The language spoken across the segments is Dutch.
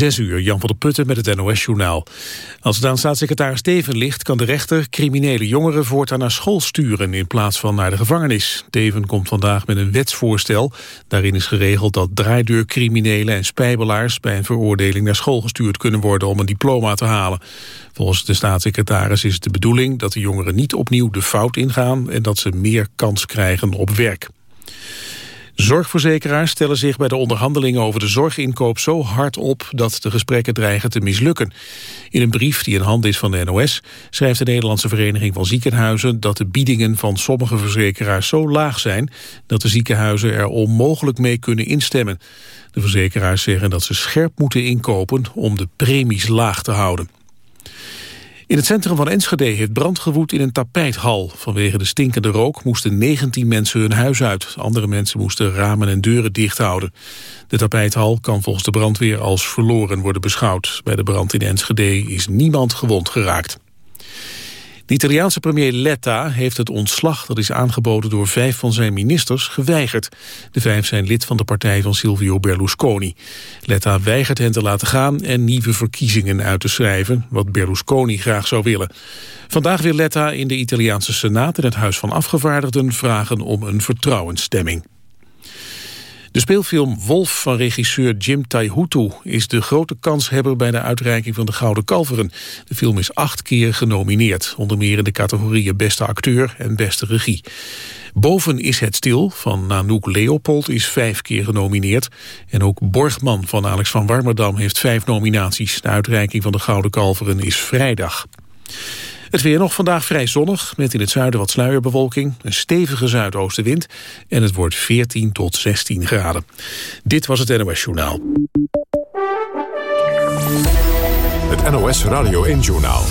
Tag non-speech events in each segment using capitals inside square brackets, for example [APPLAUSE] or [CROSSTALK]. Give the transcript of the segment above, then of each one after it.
Zes uur, Jan van der Putten met het NOS-journaal. Als het aan staatssecretaris Steven ligt... kan de rechter criminele jongeren voortaan naar school sturen... in plaats van naar de gevangenis. Teven komt vandaag met een wetsvoorstel. Daarin is geregeld dat draaideurcriminelen en spijbelaars... bij een veroordeling naar school gestuurd kunnen worden... om een diploma te halen. Volgens de staatssecretaris is het de bedoeling... dat de jongeren niet opnieuw de fout ingaan... en dat ze meer kans krijgen op werk. Zorgverzekeraars stellen zich bij de onderhandelingen over de zorginkoop zo hard op dat de gesprekken dreigen te mislukken. In een brief die in hand is van de NOS schrijft de Nederlandse Vereniging van Ziekenhuizen dat de biedingen van sommige verzekeraars zo laag zijn dat de ziekenhuizen er onmogelijk mee kunnen instemmen. De verzekeraars zeggen dat ze scherp moeten inkopen om de premies laag te houden. In het centrum van Enschede heeft brand gewoed in een tapijthal. Vanwege de stinkende rook moesten 19 mensen hun huis uit. Andere mensen moesten ramen en deuren dicht houden. De tapijthal kan volgens de brandweer als verloren worden beschouwd. Bij de brand in Enschede is niemand gewond geraakt. De Italiaanse premier Letta heeft het ontslag dat is aangeboden door vijf van zijn ministers geweigerd. De vijf zijn lid van de partij van Silvio Berlusconi. Letta weigert hen te laten gaan en nieuwe verkiezingen uit te schrijven, wat Berlusconi graag zou willen. Vandaag wil Letta in de Italiaanse Senaat en het Huis van Afgevaardigden vragen om een vertrouwensstemming. De speelfilm Wolf van regisseur Jim Taihutu is de grote kanshebber bij de uitreiking van de Gouden Kalveren. De film is acht keer genomineerd, onder meer in de categorieën beste acteur en beste regie. Boven is het stil van Nanook Leopold is vijf keer genomineerd. En ook Borgman van Alex van Warmerdam heeft vijf nominaties. De uitreiking van de Gouden Kalveren is vrijdag. Het weer nog vandaag vrij zonnig, met in het zuiden wat sluierbewolking, een stevige zuidoostenwind en het wordt 14 tot 16 graden. Dit was het NOS Journaal. Het NOS Radio 1 Journaal.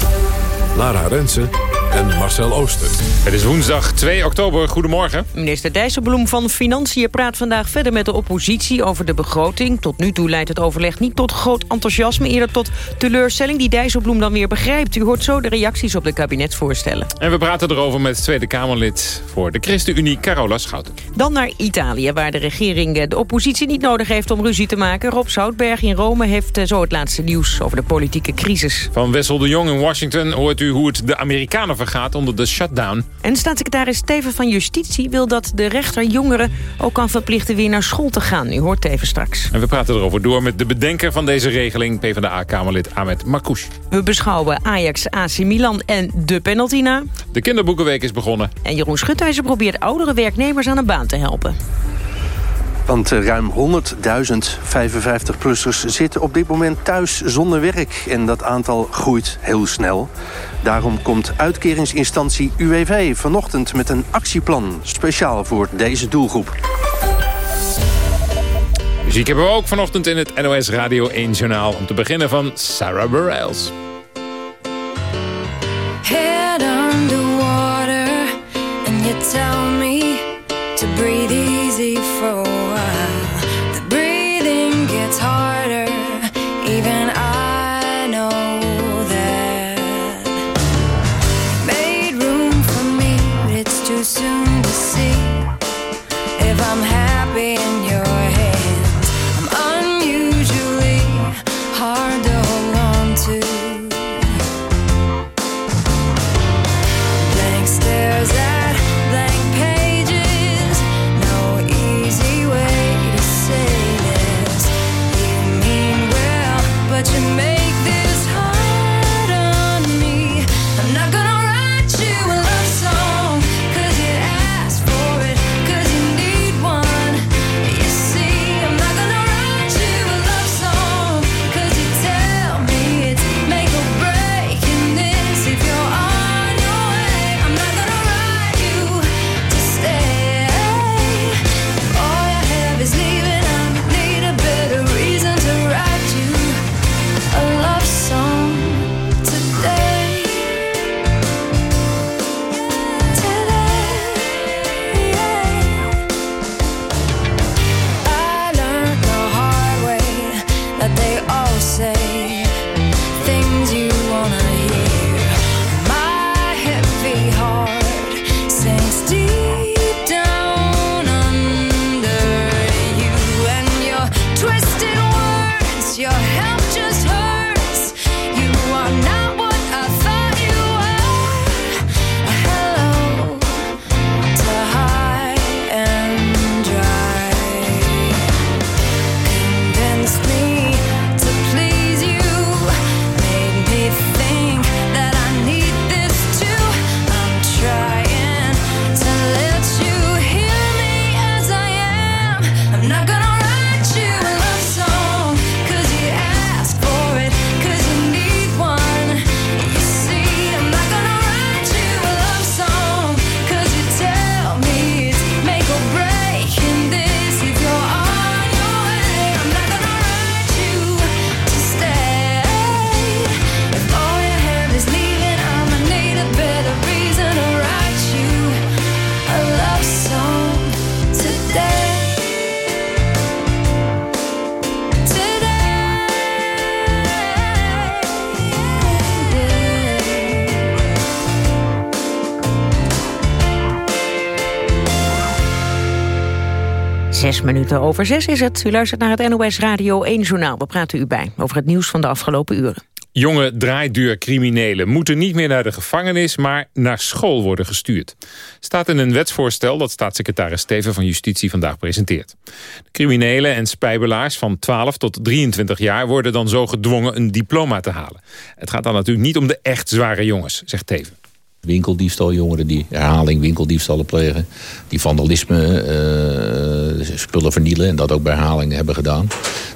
Lara Rensen en Marcel Ooster. Het is woensdag 2 oktober. Goedemorgen. Minister Dijsselbloem van Financiën praat vandaag verder met de oppositie over de begroting. Tot nu toe leidt het overleg niet tot groot enthousiasme, eerder tot teleurstelling die Dijsselbloem dan weer begrijpt. U hoort zo de reacties op de kabinetsvoorstellen. En we praten erover met Tweede Kamerlid voor de ChristenUnie, Carola Schouten. Dan naar Italië, waar de regering de oppositie niet nodig heeft om ruzie te maken. Rob Zoutberg in Rome heeft eh, zo het laatste nieuws over de politieke crisis. Van Wessel de Jong in Washington hoort u hoe het de Amerikanen vergaat onder de shutdown. En staatssecretaris Steven van Justitie wil dat de rechter jongeren ook kan verplichten weer naar school te gaan. U hoort Teven straks. En we praten erover door met de bedenker van deze regeling, PvdA-Kamerlid Ahmed Makouche. We beschouwen Ajax, AC Milan en de penalty na. De kinderboekenweek is begonnen. En Jeroen Schutijzer probeert oudere werknemers aan een baan te helpen. Want eh, ruim 100.000 55-plussers zitten op dit moment thuis zonder werk. En dat aantal groeit heel snel. Daarom komt uitkeringsinstantie UWV vanochtend met een actieplan... speciaal voor deze doelgroep. Muziek hebben we ook vanochtend in het NOS Radio 1 Journaal. Om te beginnen van Sarah Bareilles. Head underwater and you tell me to breathe easy minuten over zes is het. U luistert naar het NOS Radio 1 Journaal. We praten u bij over het nieuws van de afgelopen uren. Jonge draaideurcriminelen moeten niet meer naar de gevangenis... maar naar school worden gestuurd. Staat in een wetsvoorstel dat staatssecretaris Steven van Justitie vandaag presenteert. De criminelen en spijbelaars van 12 tot 23 jaar... worden dan zo gedwongen een diploma te halen. Het gaat dan natuurlijk niet om de echt zware jongens, zegt Teven. Winkeldiefstaljongeren die herhaling winkeldiefstallen plegen. Die vandalisme, uh, spullen vernielen en dat ook bij herhaling hebben gedaan.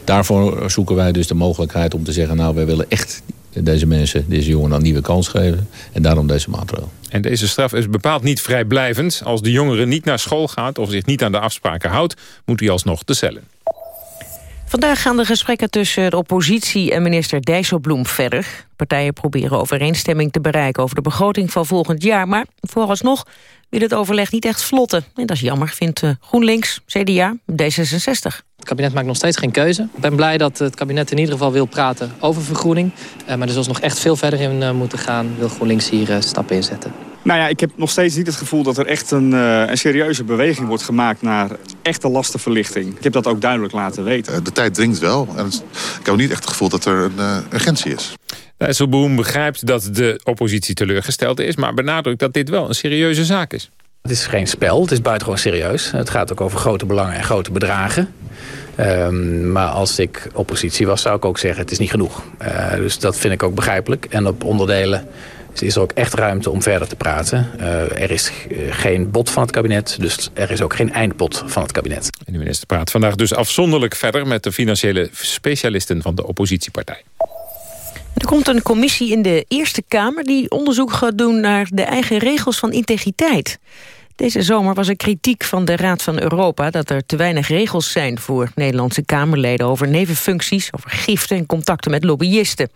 Daarvoor zoeken wij dus de mogelijkheid om te zeggen... nou, wij willen echt deze mensen, deze jongeren een nieuwe kans geven. En daarom deze maatregel. En deze straf is bepaald niet vrijblijvend. Als de jongere niet naar school gaat of zich niet aan de afspraken houdt... moet hij alsnog de cellen. Vandaag gaan de gesprekken tussen de oppositie en minister Dijsselbloem verder. Partijen proberen overeenstemming te bereiken over de begroting van volgend jaar. Maar vooralsnog wil het overleg niet echt vlotten. En dat is jammer, vindt eh, GroenLinks, CDA, D66. Het kabinet maakt nog steeds geen keuze. Ik ben blij dat het kabinet in ieder geval wil praten over vergroening. Eh, maar er zal nog echt veel verder in eh, moeten gaan. Wil GroenLinks hier stappen inzetten. Nou ja, ik heb nog steeds niet het gevoel dat er echt een, uh, een serieuze beweging wordt gemaakt naar echte lastenverlichting. Ik heb dat ook duidelijk laten weten. De tijd dringt wel. En ik heb niet echt het gevoel dat er een uh, urgentie is. Dijsselboom begrijpt dat de oppositie teleurgesteld is... maar benadrukt dat dit wel een serieuze zaak is. Het is geen spel, het is buitengewoon serieus. Het gaat ook over grote belangen en grote bedragen. Um, maar als ik oppositie was, zou ik ook zeggen, het is niet genoeg. Uh, dus dat vind ik ook begrijpelijk. En op onderdelen is er ook echt ruimte om verder te praten. Uh, er is geen bod van het kabinet, dus er is ook geen eindbod van het kabinet. En de minister praat vandaag dus afzonderlijk verder... met de financiële specialisten van de oppositiepartij. Er komt een commissie in de Eerste Kamer... die onderzoek gaat doen naar de eigen regels van integriteit. Deze zomer was er kritiek van de Raad van Europa... dat er te weinig regels zijn voor Nederlandse Kamerleden... over nevenfuncties, over giften en contacten met lobbyisten.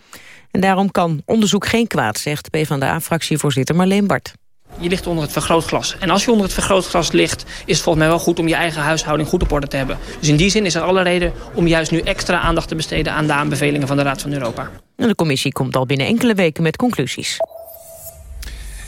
En daarom kan onderzoek geen kwaad, zegt PvdA-fractievoorzitter Marleen Bart. Je ligt onder het vergrootglas. En als je onder het vergrootglas ligt... is het volgens mij wel goed om je eigen huishouding goed op orde te hebben. Dus in die zin is er alle reden om juist nu extra aandacht te besteden... aan de aanbevelingen van de Raad van Europa. En de commissie komt al binnen enkele weken met conclusies.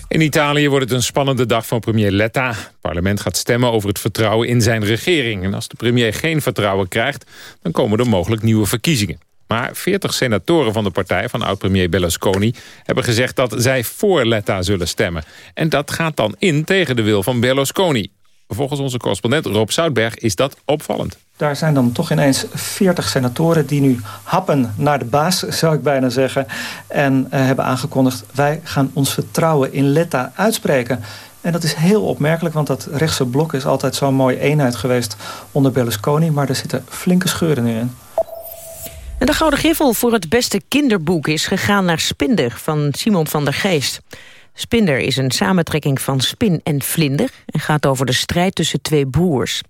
In Italië wordt het een spannende dag voor premier Letta. Het parlement gaat stemmen over het vertrouwen in zijn regering. En als de premier geen vertrouwen krijgt... dan komen er mogelijk nieuwe verkiezingen. Maar 40 senatoren van de partij van oud-premier Berlusconi... hebben gezegd dat zij voor Letta zullen stemmen. En dat gaat dan in tegen de wil van Berlusconi. Volgens onze correspondent Rob Zoutberg is dat opvallend. Daar zijn dan toch ineens 40 senatoren die nu happen naar de baas, zou ik bijna zeggen. En uh, hebben aangekondigd, wij gaan ons vertrouwen in Letta uitspreken. En dat is heel opmerkelijk, want dat rechtse blok is altijd zo'n mooie eenheid geweest onder Berlusconi. Maar er zitten flinke scheuren nu in. En de Gouden Griffel voor het beste kinderboek is gegaan naar Spinder van Simon van der Geest. Spinder is een samentrekking van spin en vlinder... en gaat over de strijd tussen twee broers.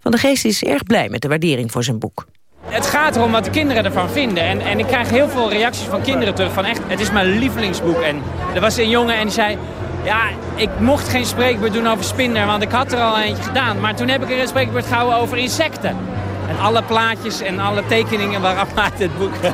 Van der Geest is erg blij met de waardering voor zijn boek. Het gaat erom wat de kinderen ervan vinden. En, en ik krijg heel veel reacties van kinderen terug van echt, het is mijn lievelingsboek. En er was een jongen en die zei, ja, ik mocht geen spreekbeurt doen over spinder, want ik had er al eentje gedaan. Maar toen heb ik een spreekbeurt gehouden over insecten. En alle plaatjes en alle tekeningen waarop maakt het boek. [LAUGHS]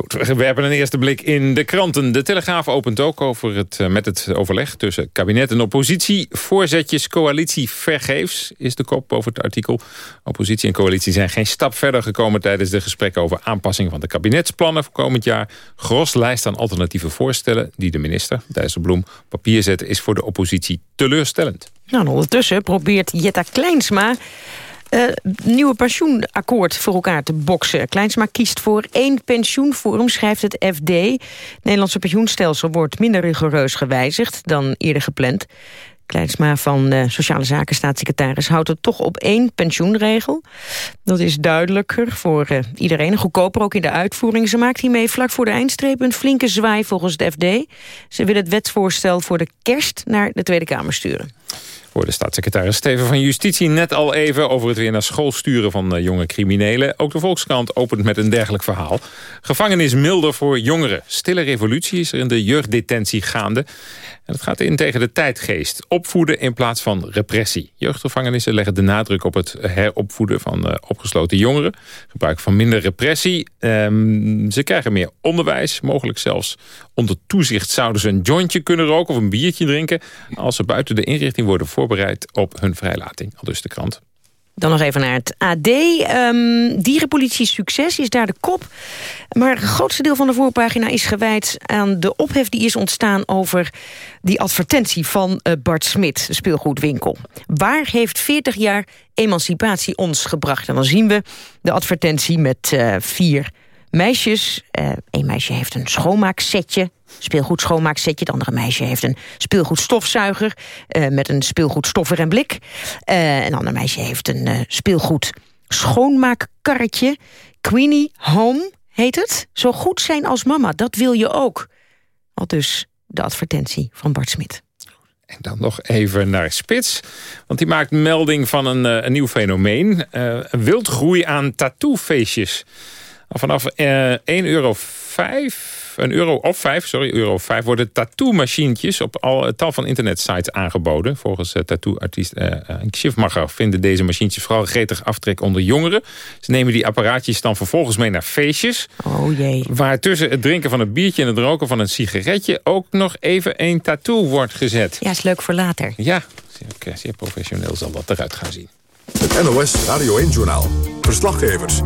Goed, we werpen een eerste blik in de kranten. De Telegraaf opent ook over het, eh, met het overleg tussen kabinet en oppositie. Voorzetjes coalitie vergeefs is de kop over het artikel. Oppositie en coalitie zijn geen stap verder gekomen... tijdens de gesprekken over aanpassing van de kabinetsplannen voor komend jaar. Gros lijst aan alternatieve voorstellen die de minister, Dijsselbloem, papier zetten... is voor de oppositie teleurstellend. Nou, ondertussen probeert Jetta Kleinsma uh, nieuwe pensioenakkoord voor elkaar te boksen. Kleinsma kiest voor één pensioenvorm, schrijft het FD. Het Nederlandse pensioenstelsel wordt minder rigoureus gewijzigd dan eerder gepland. Kleinsma van uh, Sociale Zaken staatssecretaris houdt het toch op één pensioenregel. Dat is duidelijker voor uh, iedereen, goedkoper ook in de uitvoering. Ze maakt hiermee vlak voor de eindstreep een flinke zwaai volgens het FD. Ze wil het wetsvoorstel voor de kerst naar de Tweede Kamer sturen de staatssecretaris Steven van Justitie net al even... over het weer naar school sturen van uh, jonge criminelen. Ook de Volkskrant opent met een dergelijk verhaal. Gevangenis milder voor jongeren. Stille revolutie is er in de jeugddetentie gaande. Het gaat in tegen de tijdgeest. Opvoeden in plaats van repressie. Jeugdgevangenissen leggen de nadruk op het heropvoeden van uh, opgesloten jongeren. Gebruik van minder repressie. Um, ze krijgen meer onderwijs. Mogelijk zelfs onder toezicht zouden ze een jointje kunnen roken... of een biertje drinken... als ze buiten de inrichting worden voorbereid op hun vrijlating. Al dus de krant. Dan nog even naar het AD. Ehm, dierenpolitie succes is daar de kop. Maar het grootste deel van de voorpagina is gewijd aan de ophef... die is ontstaan over die advertentie van uh, Bart Smit, speelgoedwinkel. Waar heeft 40 jaar emancipatie ons gebracht? En dan zien we de advertentie met uh, vier meisjes. Uh, een meisje heeft een schoonmaaksetje, speelgoed schoonmaaksetje. Het andere meisje heeft een speelgoed stofzuiger uh, met een speelgoed stoffer en blik. Uh, een ander meisje heeft een speelgoed schoonmaakkarretje. Queenie Home heet het. Zo goed zijn als mama, dat wil je ook. Al dus de advertentie van Bart Smit. En dan nog even naar Spits. Want die maakt melding van een, een nieuw fenomeen. een wildgroei aan tattoofeestjes. Vanaf uh, 1,05 euro, een euro of 5, sorry, euro 5 worden tattoo-machientjes op al tal van internetsites aangeboden. Volgens uh, tattoo-artiest uh, Schiffmacher vinden deze machientjes vooral gretig aftrek onder jongeren. Ze nemen die apparaatjes dan vervolgens mee naar feestjes. Oh jee. Waar tussen het drinken van een biertje en het roken van een sigaretje ook nog even een tattoo wordt gezet. Ja, is leuk voor later. Ja, zeer, zeer professioneel zal dat eruit gaan zien. Het NOS Radio 1-journaal. Verslaggevers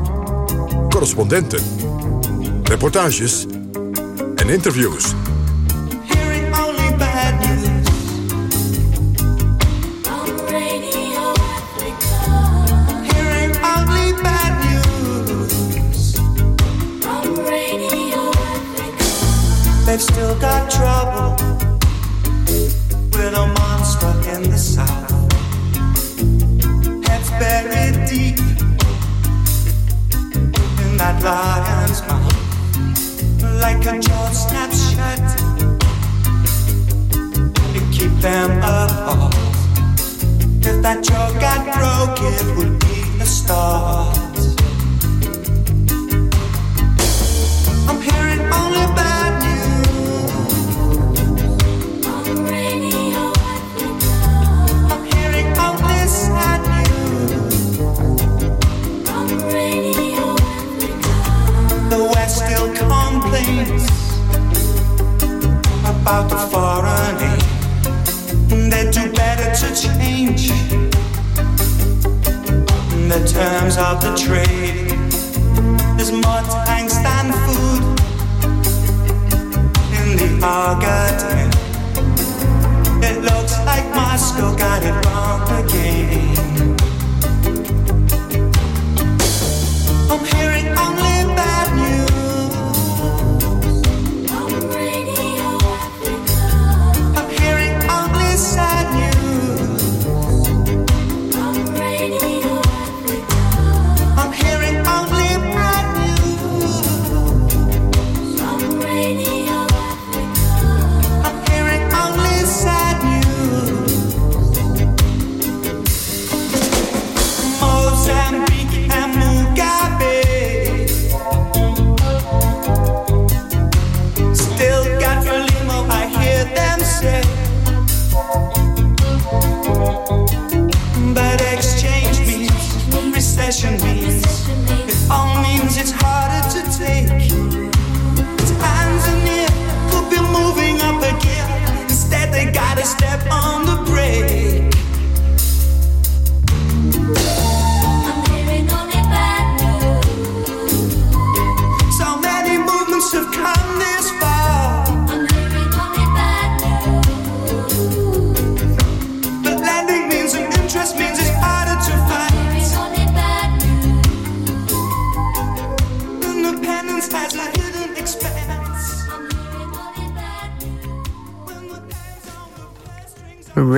correspondenten, reportages en interviews. Hearing only bad news Hearing only bad news Om Radio and They've still got trouble with a monster in the south. Heads buried that lion's mouth like a jaw snaps shut. You keep them apart. If that jaw got broke, it would be a start. I'm hearing about the foreign aid. They do better to change the terms of the trade. There's more tanks than food in the Argentine. It looks like Moscow got it wrong again.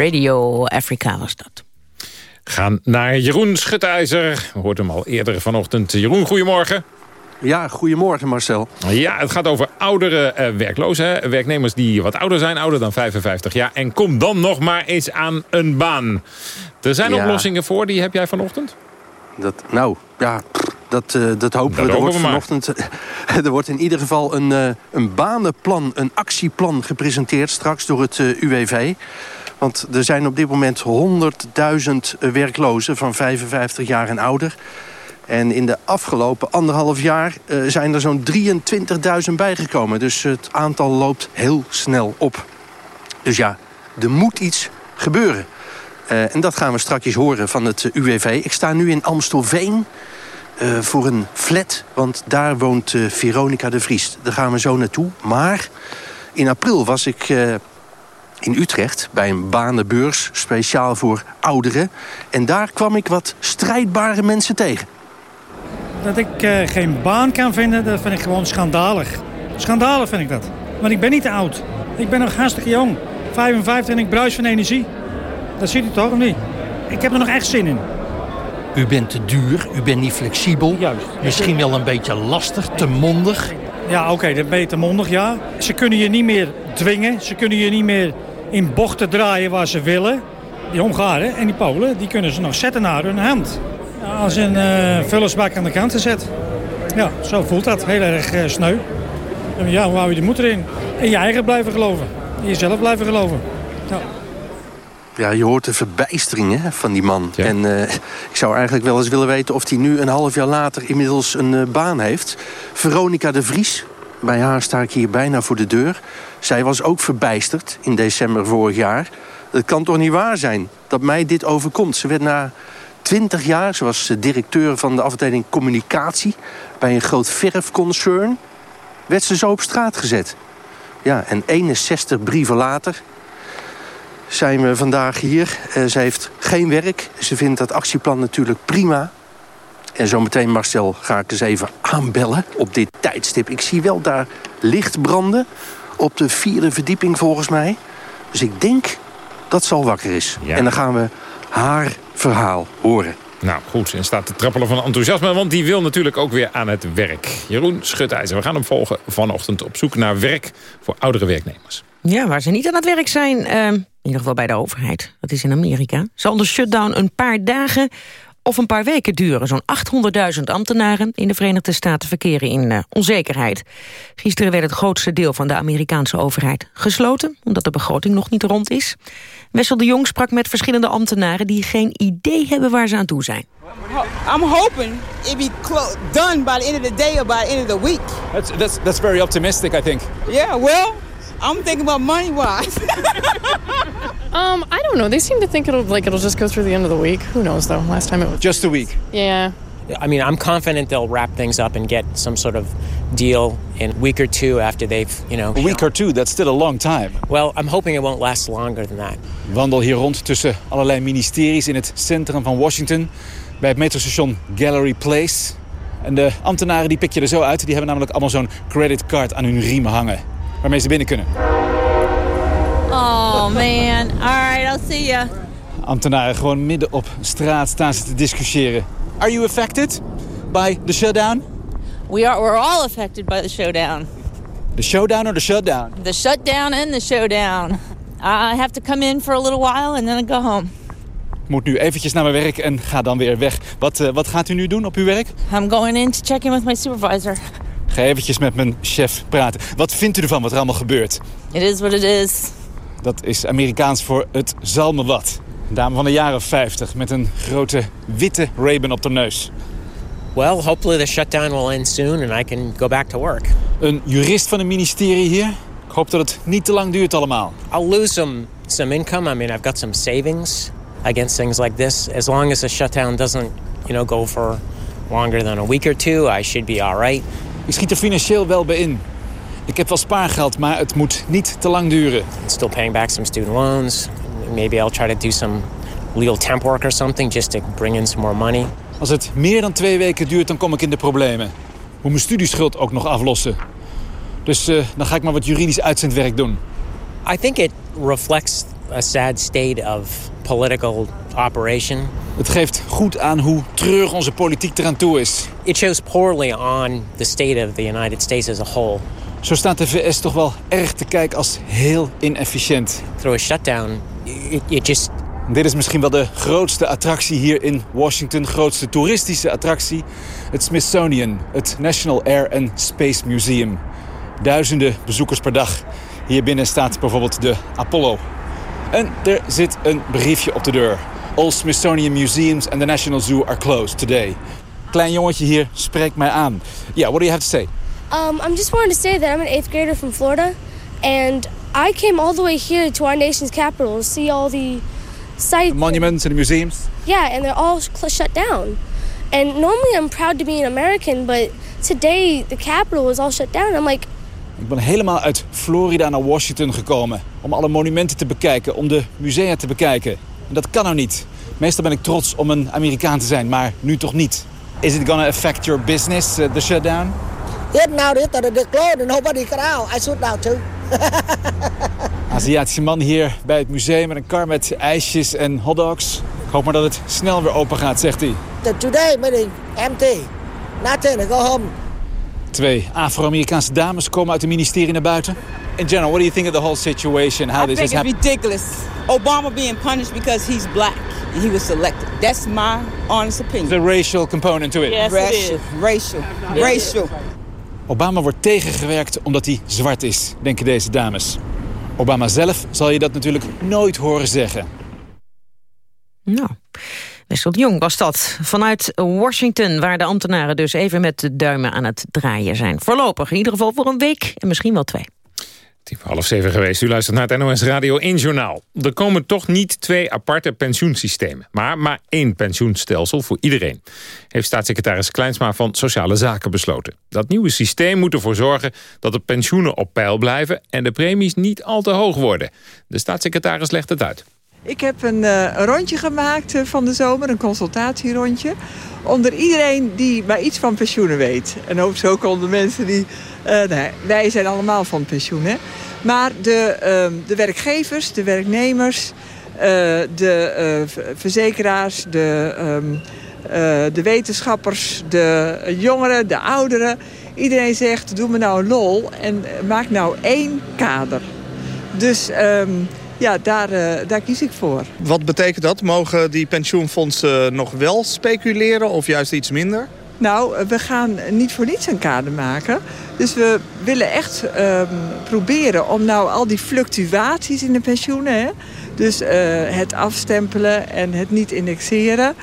Radio Africa was dat. Gaan naar Jeroen Schutijzer. We hoorden hem al eerder vanochtend. Jeroen, goedemorgen. Ja, goedemorgen Marcel. Ja, het gaat over oudere uh, werklozen. Hè? Werknemers die wat ouder zijn, ouder dan 55 jaar. En kom dan nog maar eens aan een baan. Er zijn Ja. oplossingen voor, die heb jij vanochtend? Dat, nou, ja, dat, eh, dat hopen Dat we. Er wordt vanochtend [LAUGHS] er wordt in ieder geval een, eh, een banenplan, een actieplan gepresenteerd straks door het eh, UWV. Want er zijn op dit moment 100.000 werklozen van 55 jaar en ouder. En in de afgelopen anderhalf jaar eh, zijn er zo'n 23.000 bijgekomen. Dus het aantal loopt heel snel op. Dus ja, er moet iets gebeuren. Eh, en dat gaan we straks horen van het eh, UWV. Ik sta nu in Amstelveen eh, voor een flat, want daar woont eh, Veronica de Vries. Daar gaan we zo naartoe. Maar in april was ik eh, in Utrecht bij een banenbeurs speciaal voor ouderen. En daar kwam ik wat strijdbare mensen tegen. Dat ik eh, geen baan kan vinden, dat vind ik gewoon schandalig. Schandalig vind ik dat. Want ik ben niet te oud. Ik ben nog hartstikke jong. 55 en ik bruis van energie. Dat ziet u toch of niet? Ik heb er nog echt zin in. U bent te duur, u bent niet flexibel. Juist. Misschien wel een beetje lastig, te mondig. Ja, oké, dat ben je te mondig, ja. Ze kunnen je niet meer dwingen. Ze kunnen je niet meer in bochten draaien waar ze willen. Die Hongaren en die Polen, die kunnen ze nog zetten naar hun hand. Als een eh vullersbak aan de kant te zetten. Ja, zo voelt dat. Heel erg eh, sneu. En ja, hoe hou je de moed erin? In je eigen blijven geloven. In jezelf blijven geloven. Ja. Ja, je hoort de verbijstering hè, van die man. En eh, ik zou eigenlijk wel eens willen weten of hij nu een half jaar later inmiddels een baan heeft. Veronica de Vries, bij haar sta ik hier bijna voor de deur. Zij was ook verbijsterd in december vorig jaar. Het kan toch niet waar zijn dat mij dit overkomt. Ze werd na 20 jaar, ze was eh, directeur van de afdeling communicatie... bij een groot verfconcern, werd ze zo op straat gezet. Ja, en 61 brieven later zijn we vandaag hier. Uh, ze heeft geen werk. Ze vindt dat actieplan natuurlijk prima. En zometeen, Marcel, ga ik eens even aanbellen op dit tijdstip. Ik zie wel daar licht branden op de vierde verdieping volgens mij. Dus ik denk dat ze al wakker is. En dan gaan we haar verhaal horen. Nou goed, en staat te trappelen van enthousiasme... want die wil natuurlijk ook weer aan het werk. Jeroen Schutijzer, we gaan hem volgen vanochtend op zoek naar werk... voor oudere werknemers. Ja, waar ze niet aan het werk zijn, eh, in ieder geval bij de overheid. Dat is in Amerika. Zal de shutdown een paar dagen of een paar weken duren. Zo'n 800.000 ambtenaren in de Verenigde Staten verkeren in uh, onzekerheid. Gisteren werd het grootste deel van de Amerikaanse overheid gesloten... omdat de begroting nog niet rond is. Wessel de Jong sprak met verschillende ambtenaren... die geen idee hebben waar ze aan toe zijn. I'm hoping it be done by the end of the day or by the end of the week. That's, that's, that's very optimistic, I think. Yeah, well, I'm thinking about money wise. [LAUGHS] Um, I don't know. They seem to think it'll like it'll just go through the end of the week. Who knows though? Last time it was Just a week. Yeah. I mean, I'm confident they'll wrap things up and get some sort of deal in a week or two after they've, you know. A week or two, that's still a long time. Well, I'm hoping it won't last longer than that. Wandel hier rond tussen allerlei ministeries in het centrum van Washington. Bij het metrostation Gallery Place. En de ambtenaren die pik je er zo uit. Die hebben namelijk allemaal zo'n creditcard aan hun riem hangen. Waarmee ze binnen kunnen. Oh man. All right, I'll see ya. Ambtenaren gewoon midden op straat staan ze te discussiëren. Are you affected by the shutdown? We are we're all affected by the showdown. The showdown or the shutdown? The shutdown and the showdown. I have to come in for a little while and then I go home. Ik moet nu eventjes naar mijn werk en ga dan weer weg. Wat, eh, wat gaat u nu doen op uw werk? I'm going in to check in with my supervisor. Ga eventjes met mijn chef praten. Wat vindt u ervan wat er allemaal gebeurt? It is what it is. Dat is Amerikaans voor het zal me wat. Een dame van de jaren 50 met een grote witte Ray-Ban op de neus. Well, hopefully the shutdown will end soon and I can go back to work. Een jurist van een ministerie hier. Ik hoop dat het niet te lang duurt allemaal. I'll lose some some income. I mean, I've got some savings against things like this. As long as the shutdown doesn't, you know, go for longer than a week or two, I should be all right. Ik schiet er financieel wel bij in. Ik heb wel spaargeld, maar het moet niet te lang duren. I'm still paying back some student loans. Maybe I'll try to do some legal temp work or something just to bring in some more money. Als het meer dan twee weken duurt, dan kom ik in de problemen. Moet mijn studieschuld ook nog aflossen. Dus eh, dan ga ik maar wat juridisch uitzendwerk doen. I think it reflects a sad state of political operation. Het geeft goed aan hoe treurig onze politiek eraan toe is. It shows poorly on the state of the United States as a whole. Zo staat de VS toch wel erg te kijken als heel inefficiënt. Through a shutdown, it, it just Dit is misschien wel de grootste attractie hier in Washington. Grootste toeristische attractie. Het Smithsonian, het National Air and Space Museum. Duizenden bezoekers per dag. Hier binnen staat bijvoorbeeld de Apollo. En er zit een briefje op de deur. All Smithsonian museums and the National Zoo are closed today. Klein jongetje hier spreekt mij aan. Yeah, what do you have to say? Um, I'm just wanting to say that I'm an eighth grader from Florida, and I came all the way here to our nation's capital to see all the sites. The monuments and the museums. Yeah, and they're all shut down. And normally I'm proud to be an American, but today the Capitol was all shut down. I'm like, Ik ben helemaal uit Florida naar Washington gekomen om alle monumenten te bekijken, om de musea te bekijken. En dat kan nou niet. Meestal ben ik trots om een Amerikaan te zijn, maar nu toch niet. Is it gonna affect your business, uh, the shutdown? It now that they closed and nobody got out. I shoot now too. [LAUGHS] [LAUGHS] Aziatische man hier bij het museum met een kar met ijsjes en hotdogs. Ik hoop maar dat het snel weer open gaat, zegt hij. The today meeting empty. Nothing. Go home. Twee Afro-Amerikaanse dames komen uit het ministerie naar buiten. In general, what do you think of the whole situation? How I this think is it's ridiculous. Obama being punished because he's black and he was selected. That's my honest opinion. The racial component to it. Yes, racial, racial, racial. Obama wordt tegengewerkt omdat hij zwart is, denken deze dames. Obama zelf zal je dat natuurlijk nooit horen zeggen. Nou, Wessel Jong was dat. Vanuit Washington, waar de ambtenaren dus even met de duimen aan het draaien zijn. Voorlopig, in ieder geval voor een week en misschien wel twee. Tien voor half zeven geweest. U luistert naar het NOS Radio 1 Journaal. Er komen toch niet twee aparte pensioensystemen... maar maar één pensioenstelsel voor iedereen... heeft staatssecretaris Kleinsma van Sociale Zaken besloten. Dat nieuwe systeem moet ervoor zorgen dat de pensioenen op peil blijven... en de premies niet al te hoog worden. De staatssecretaris legt het uit. Ik heb een, eh, rondje gemaakt eh, van de zomer, een consultatierondje. Onder iedereen die maar iets van pensioenen weet. En ook zo onder mensen die... eh, nou, wij zijn allemaal van pensioen. Maar de, ehm, de werkgevers, de werknemers, de verzekeraars, de, ehm, eh, de wetenschappers, de jongeren, de ouderen. Iedereen zegt, doe me nou een lol en maak nou één kader. Dus ehm, ja, daar, eh, daar kies ik voor. Wat betekent dat? Mogen die pensioenfondsen nog wel speculeren of juist iets minder? Nou, we gaan niet voor niets een kader maken. Dus we willen echt ehm, proberen om nou al die fluctuaties in de pensioenen... Hè, dus eh, het afstempelen en het niet indexeren...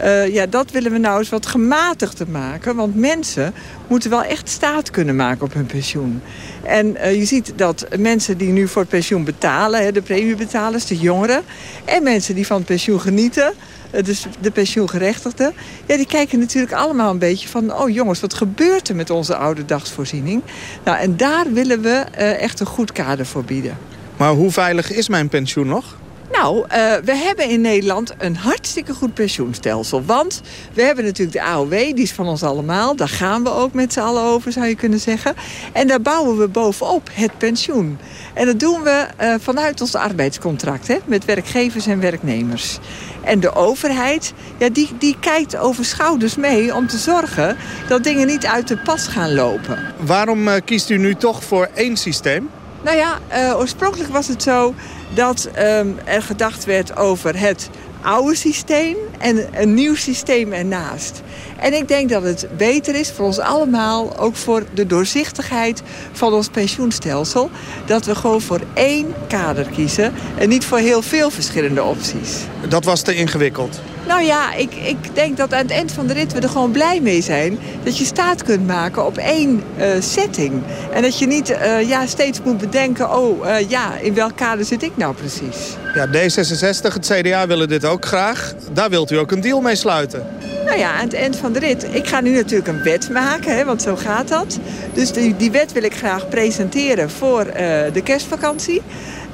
eh, ja, dat willen we nou eens wat gematigder maken. Want mensen moeten wel echt staat kunnen maken op hun pensioen. En eh, je ziet dat mensen die nu voor het pensioen betalen... Hè, de premiebetalers, de jongeren... en mensen die van het pensioen genieten... eh, dus de pensioengerechtigden... Ja, die kijken natuurlijk allemaal een beetje van... oh jongens, wat gebeurt er met onze oude dagsvoorziening? Nou, en daar willen we echt een goed kader voor bieden. Maar hoe veilig is mijn pensioen nog? Nou, eh, we hebben in Nederland een hartstikke goed pensioenstelsel. Want we hebben natuurlijk de AOW, die is van ons allemaal. Daar gaan we ook met z'n allen over, zou je kunnen zeggen. En daar bouwen we bovenop het pensioen. En dat doen we eh, vanuit ons arbeidscontract, hè, met werkgevers en werknemers. En de overheid, ja, die, die kijkt over schouders mee om te zorgen dat dingen niet uit de pas gaan lopen. Waarom eh, kiest u nu toch voor één systeem? Nou ja, oorspronkelijk was het zo dat ehm, er gedacht werd over het oude systeem en een nieuw systeem ernaast. En ik denk dat het beter is voor ons allemaal, ook voor de doorzichtigheid van ons pensioenstelsel, dat we gewoon voor één kader kiezen en niet voor heel veel verschillende opties. Dat was te ingewikkeld. Nou ja, ik, ik denk dat aan het eind van de rit we er gewoon blij mee zijn... dat je staat kunt maken op één eh, setting. En dat je niet eh, ja, steeds moet bedenken... oh eh, ja, in welk kader zit ik nou precies? Ja, D66, het CDA willen dit ook graag. Daar wilt u ook een deal mee sluiten. Nou ja, aan het eind van de rit. Ik ga nu natuurlijk een wet maken, hè, want zo gaat dat. Dus die, die wet wil ik graag presenteren voor de kerstvakantie.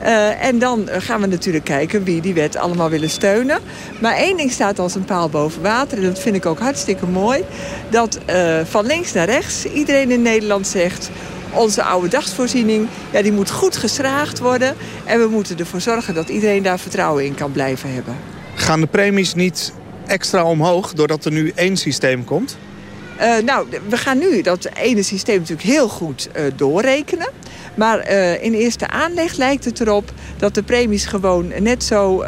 Eh, en dan gaan we natuurlijk kijken wie die wet allemaal willen steunen. Maar één ding staat als een paal boven water. En dat vind ik ook hartstikke mooi. Dat eh, van links naar rechts iedereen in Nederland zegt... onze oude dagsvoorziening ja, die moet goed gestraagd worden. En we moeten ervoor zorgen dat iedereen daar vertrouwen in kan blijven hebben. Gaan de premies niet extra omhoog doordat er nu één systeem komt? Uh, nou, we gaan nu dat ene systeem natuurlijk heel goed uh, doorrekenen. Maar uh, in eerste aanleg lijkt het erop dat de premies gewoon net zo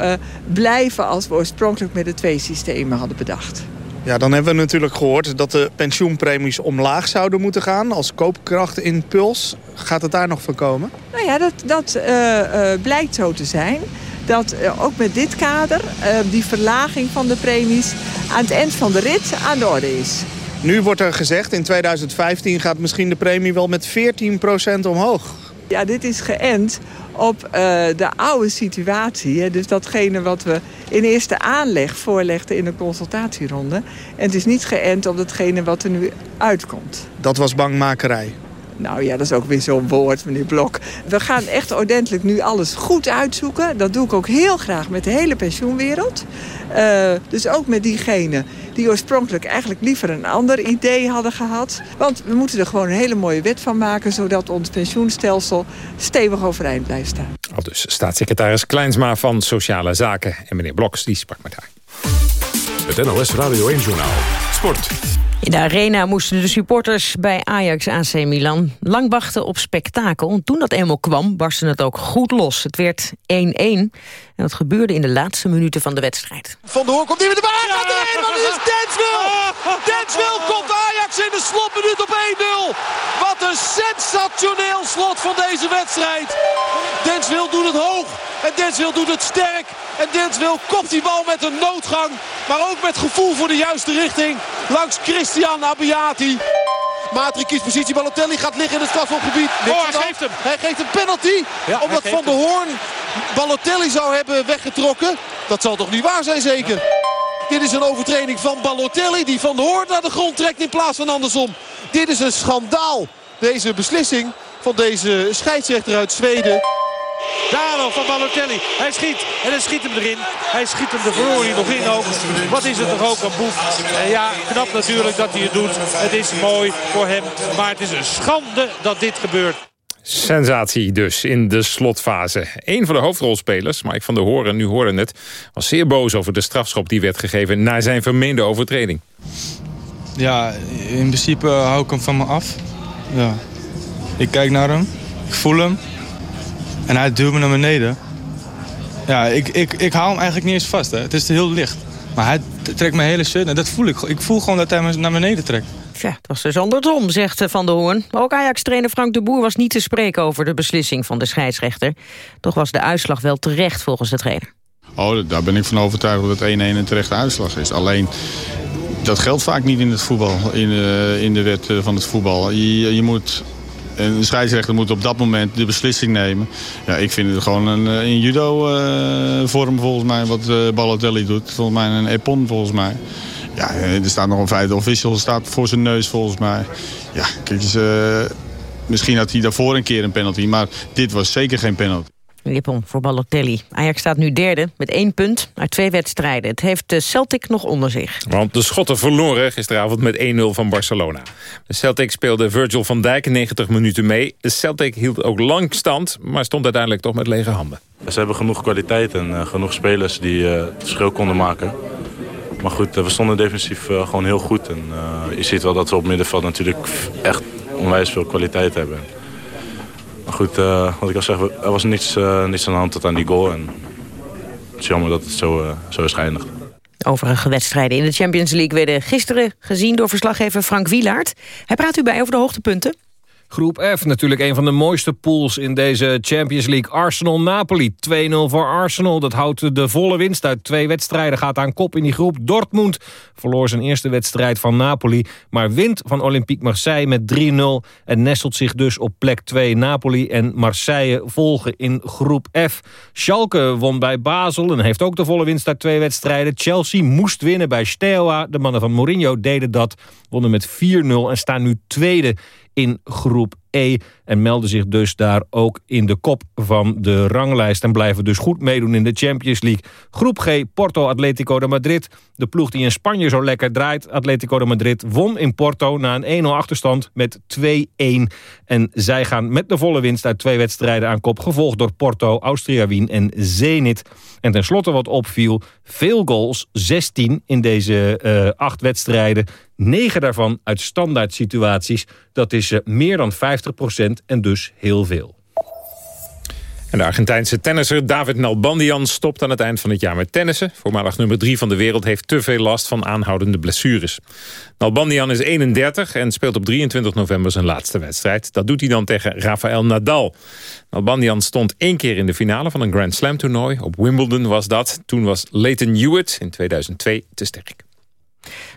blijven... als we oorspronkelijk met de twee systemen hadden bedacht. Ja, dan hebben we natuurlijk gehoord dat de pensioenpremies omlaag zouden moeten gaan... als koopkrachtimpuls. Gaat het daar nog van komen? Nou ja, dat, dat blijkt zo te zijn dat ook met dit kader die verlaging van de premies aan het eind van de rit aan de orde is. Nu wordt er gezegd, in 2015 gaat misschien de premie wel met 14% omhoog. Ja, dit is geënt op eh, de oude situatie. Hè. Dus datgene wat we in eerste aanleg voorlegden in de consultatieronde. En het is niet geënt op datgene wat er nu uitkomt. Dat was bangmakerij. Nou ja, dat is ook weer zo'n woord, meneer Blok. We gaan echt ordentelijk nu alles goed uitzoeken. Dat doe ik ook heel graag met de hele pensioenwereld. Uh, dus ook met diegenen die oorspronkelijk eigenlijk liever een ander idee hadden gehad. Want we moeten er gewoon een hele mooie wet van maken... zodat ons pensioenstelsel stevig overeind blijft staan. Al dus staatssecretaris Kleinsma van Sociale Zaken. En meneer Bloks, die sprak met haar. Het NOS Radio 1-journaal. Sport. In de arena moesten de supporters bij Ajax AC Milan lang wachten op spektakel. En toen dat eenmaal kwam, barstte het ook goed los. Het werd 1-1 en dat gebeurde in de laatste minuten van de wedstrijd. Van der Hoor komt hier met de bal, gaat erin, dat is Denswil! Denswil komt Ajax in de slotminuut op 1-0. Wat een sensationeel slot van deze wedstrijd. Denswil doet het hoog en Denswil doet het sterk. En Denswil kopt die bal met een noodgang, maar ook met gevoel voor de juiste richting. Langs Christian Abiati. Matri kiest positie. Balotelli gaat liggen in het strafhofgebied. Oh, hij geeft hem. Hij geeft een penalty. omdat Van der Hoorn Balotelli zou hebben weggetrokken. Dat zal toch niet waar zijn zeker? Dit is een overtreding van Balotelli die Van der Hoorn naar de grond trekt in plaats van andersom. Dit is een schandaal. Deze beslissing van deze scheidsrechter uit Zweden. Daar nog van Balotelli. Hij schiet en hij schiet hem erin. Hij schiet hem de verloren nog in ook. Wat is het toch ook een boef. En ja, knap natuurlijk dat hij het doet. Het is mooi voor hem. Maar het is een schande dat dit gebeurt. Sensatie dus in de slotfase. Een van de hoofdrolspelers, Mike van der Horen, nu hoorde het... was zeer boos over de strafschop die werd gegeven... na zijn vermeende overtreding. Ja, in principe hou ik hem van me af. Ja. Ik kijk naar hem, ik voel hem... En hij duwt me naar beneden. Ja, ik, ik, ik hou hem eigenlijk niet eens vast. Hè. Het is heel licht. Maar hij trekt mijn hele shirt en dat voel ik. Ik voel gewoon dat hij me naar beneden trekt. Ja, het was dus andersom, zegt Van der Hoorn. Ook Ajax-trainer Frank de Boer was niet te spreken over de beslissing van de scheidsrechter. Toch was de uitslag wel terecht volgens de trainer. Oh, daar ben ik van overtuigd dat het 1-1 een terechte uitslag is. Alleen, dat geldt vaak niet in het voetbal, in, uh, in de wet van het voetbal. Je, je moet en scheidsrechter moet op dat moment de beslissing nemen. Ja, ik vind het gewoon een, eh, judo-vorm volgens mij, wat uh, Balotelli doet. Volgens mij een epon volgens mij. Ja, er staat nog een vijfde official staat voor zijn neus volgens mij. Ja, kijk eens, misschien had hij daarvoor een keer een penalty, maar dit was zeker geen penalty. Lippon voor Balotelli. Ajax staat nu derde met één punt uit twee wedstrijden. Het heeft de Celtic nog onder zich. Want de Schotten verloren gisteravond met 1-0 van Barcelona. De Celtic speelde Virgil van Dijk 90 minuten mee. De Celtic hield ook lang stand, maar stond uiteindelijk toch met lege handen. Ze hebben genoeg kwaliteit en uh, genoeg spelers die uh, het verschil konden maken. Maar goed, uh, we stonden defensief gewoon heel goed. En je ziet wel dat we op middenveld natuurlijk echt onwijs veel kwaliteit hebben. Maar goed, uh, wat ik al zeg, er was niets, uh, niets aan de hand tot aan die goal. En het is jammer dat het zo, uh, zo is geëindigd. Overige wedstrijden in de Champions League werden gisteren gezien door verslaggever Frank Wielaert. Hij praat u bij over de hoogtepunten. Groep F, natuurlijk een van de mooiste pools in deze Champions League. Arsenal-Napoli, 2-0 voor Arsenal. Dat houdt de volle winst uit twee wedstrijden. Gaat aan kop in die groep. Dortmund verloor zijn eerste wedstrijd van Napoli... maar wint van Olympique Marseille met 3-0... en nestelt zich dus op plek 2. Napoli en Marseille volgen in groep F. Schalke won bij Basel en heeft ook de volle winst uit twee wedstrijden. Chelsea moest winnen bij Steaua. De mannen van Mourinho deden dat, wonnen met 4-0 en staan nu tweede in groep E. En melden zich dus daar ook in de kop van de ranglijst. En blijven dus goed meedoen in de Champions League. Groep G, Porto Atletico de Madrid. De ploeg die in Spanje zo lekker draait. Atletico de Madrid won in Porto na een 1-0 achterstand met 2-1. En zij gaan met de volle winst uit twee wedstrijden aan kop. Gevolgd door Porto, Austria Wien en Zenit. En tenslotte wat opviel, veel goals, 16 in deze uh, acht wedstrijden. 9 daarvan uit standaard situaties. Dat is uh, meer dan 50 en dus heel veel. En de Argentijnse tennisser David Nalbandian stopt aan het eind van het jaar met tennissen. Voormalig nummer 3 van de wereld heeft te veel last van aanhoudende blessures. Nalbandian is 31 en speelt op 23 november zijn laatste wedstrijd. Dat doet hij dan tegen Rafael Nadal. Nalbandian stond één keer in de finale van een Grand Slam toernooi. Op Wimbledon was dat. Toen was Leighton Hewitt in 2002 te sterk.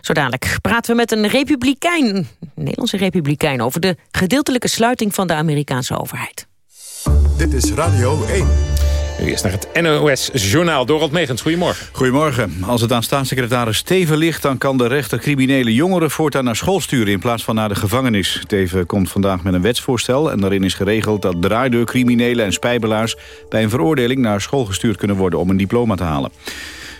Zo dadelijk praten we met een republikein, een Nederlandse republikein... over de gedeeltelijke sluiting van de Amerikaanse overheid. Dit is Radio 1. Nu eerst naar het NOS-journaal. Dorald Megens, goedemorgen. Goedemorgen. Als het aan staatssecretaris Steven ligt... dan kan de rechter criminele jongeren voortaan naar school sturen... in plaats van naar de gevangenis. Steven komt vandaag met een wetsvoorstel... en daarin is geregeld dat draaideurcriminelen en spijbelaars... bij een veroordeling naar school gestuurd kunnen worden... om een diploma te halen.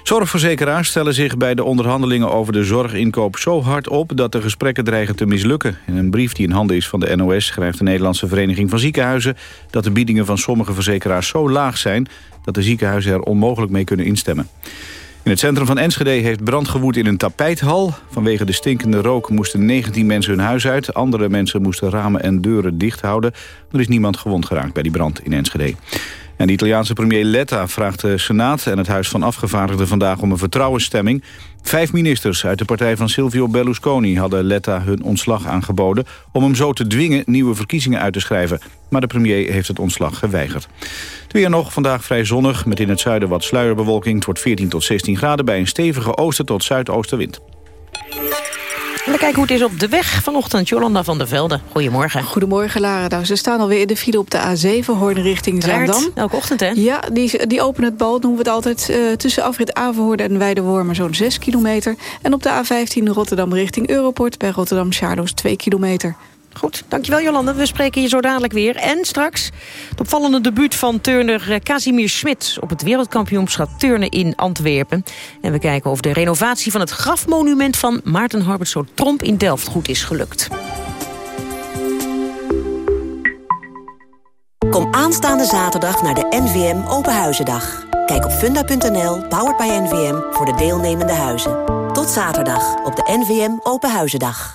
Zorgverzekeraars stellen zich bij de onderhandelingen over de zorginkoop zo hard op dat de gesprekken dreigen te mislukken. In een brief die in handen is van de NOS schrijft de Nederlandse Vereniging van Ziekenhuizen dat de biedingen van sommige verzekeraars zo laag zijn dat de ziekenhuizen er onmogelijk mee kunnen instemmen. In het centrum van Enschede heeft brand gewoed in een tapijthal. Vanwege de stinkende rook moesten 19 mensen hun huis uit. Andere mensen moesten ramen en deuren dicht houden. Er is niemand gewond geraakt bij die brand in Enschede. En de Italiaanse premier Letta vraagt de Senaat en het Huis van Afgevaardigden vandaag om een vertrouwensstemming. Vijf ministers uit de partij van Silvio Berlusconi hadden Letta hun ontslag aangeboden... om hem zo te dwingen nieuwe verkiezingen uit te schrijven. Maar de premier heeft het ontslag geweigerd. Het weer nog, vandaag vrij zonnig, met in het zuiden wat sluierbewolking. Het wordt 14 tot 16 graden bij een stevige oosten tot zuidoostenwind. En we kijken hoe het is op de weg vanochtend. Jolanda van der Velde, goedemorgen. Goedemorgen, Lara. Nou, ze staan alweer in de file op de A7, Hoorn richting Zaandam. Elke ochtend, hè? Ja, die, die openen het bal, noemen we het altijd... Uh, tussen afrit Averhoorde en Weidewormen zo'n 6 kilometer. En op de A15 Rotterdam richting Europort... bij Rotterdam Charloes 2 kilometer. Goed, dankjewel Jolande. We spreken je zo dadelijk weer. En straks het opvallende debuut van turner Casimir Smit... op het wereldkampioenschap turnen in Antwerpen. En we kijken of de renovatie van het grafmonument... van Maarten Harbertso Tromp in Delft goed is gelukt. Kom aanstaande zaterdag naar de NVM Openhuizendag. Kijk op funda.nl, powered by NVM, voor de deelnemende huizen. Tot zaterdag op de NVM Openhuizendag.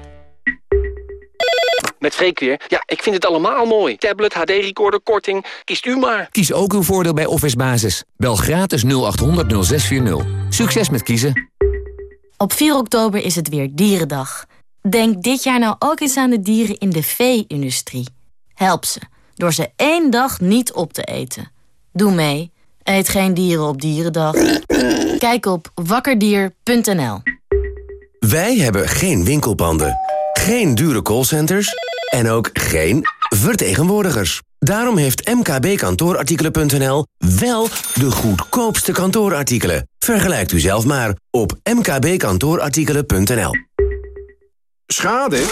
Met Freek weer. Ja, ik vind het allemaal mooi. Tablet, HD-recorder, korting. Kiest u maar. Kies ook uw voordeel bij Office Basis. Bel gratis 0800 0640. Succes met kiezen. Op 4 oktober is het weer Dierendag. Denk dit jaar nou ook eens aan de dieren in de vee-industrie. Help ze, door ze één dag niet op te eten. Doe mee. Eet geen dieren op Dierendag. Kijk op wakkerdier.nl Wij hebben geen winkelpanden, geen dure callcenters en ook geen vertegenwoordigers. Daarom heeft mkbkantoorartikelen.nl wel de goedkoopste kantoorartikelen. Vergelijkt u zelf maar op mkbkantoorartikelen.nl. Schade?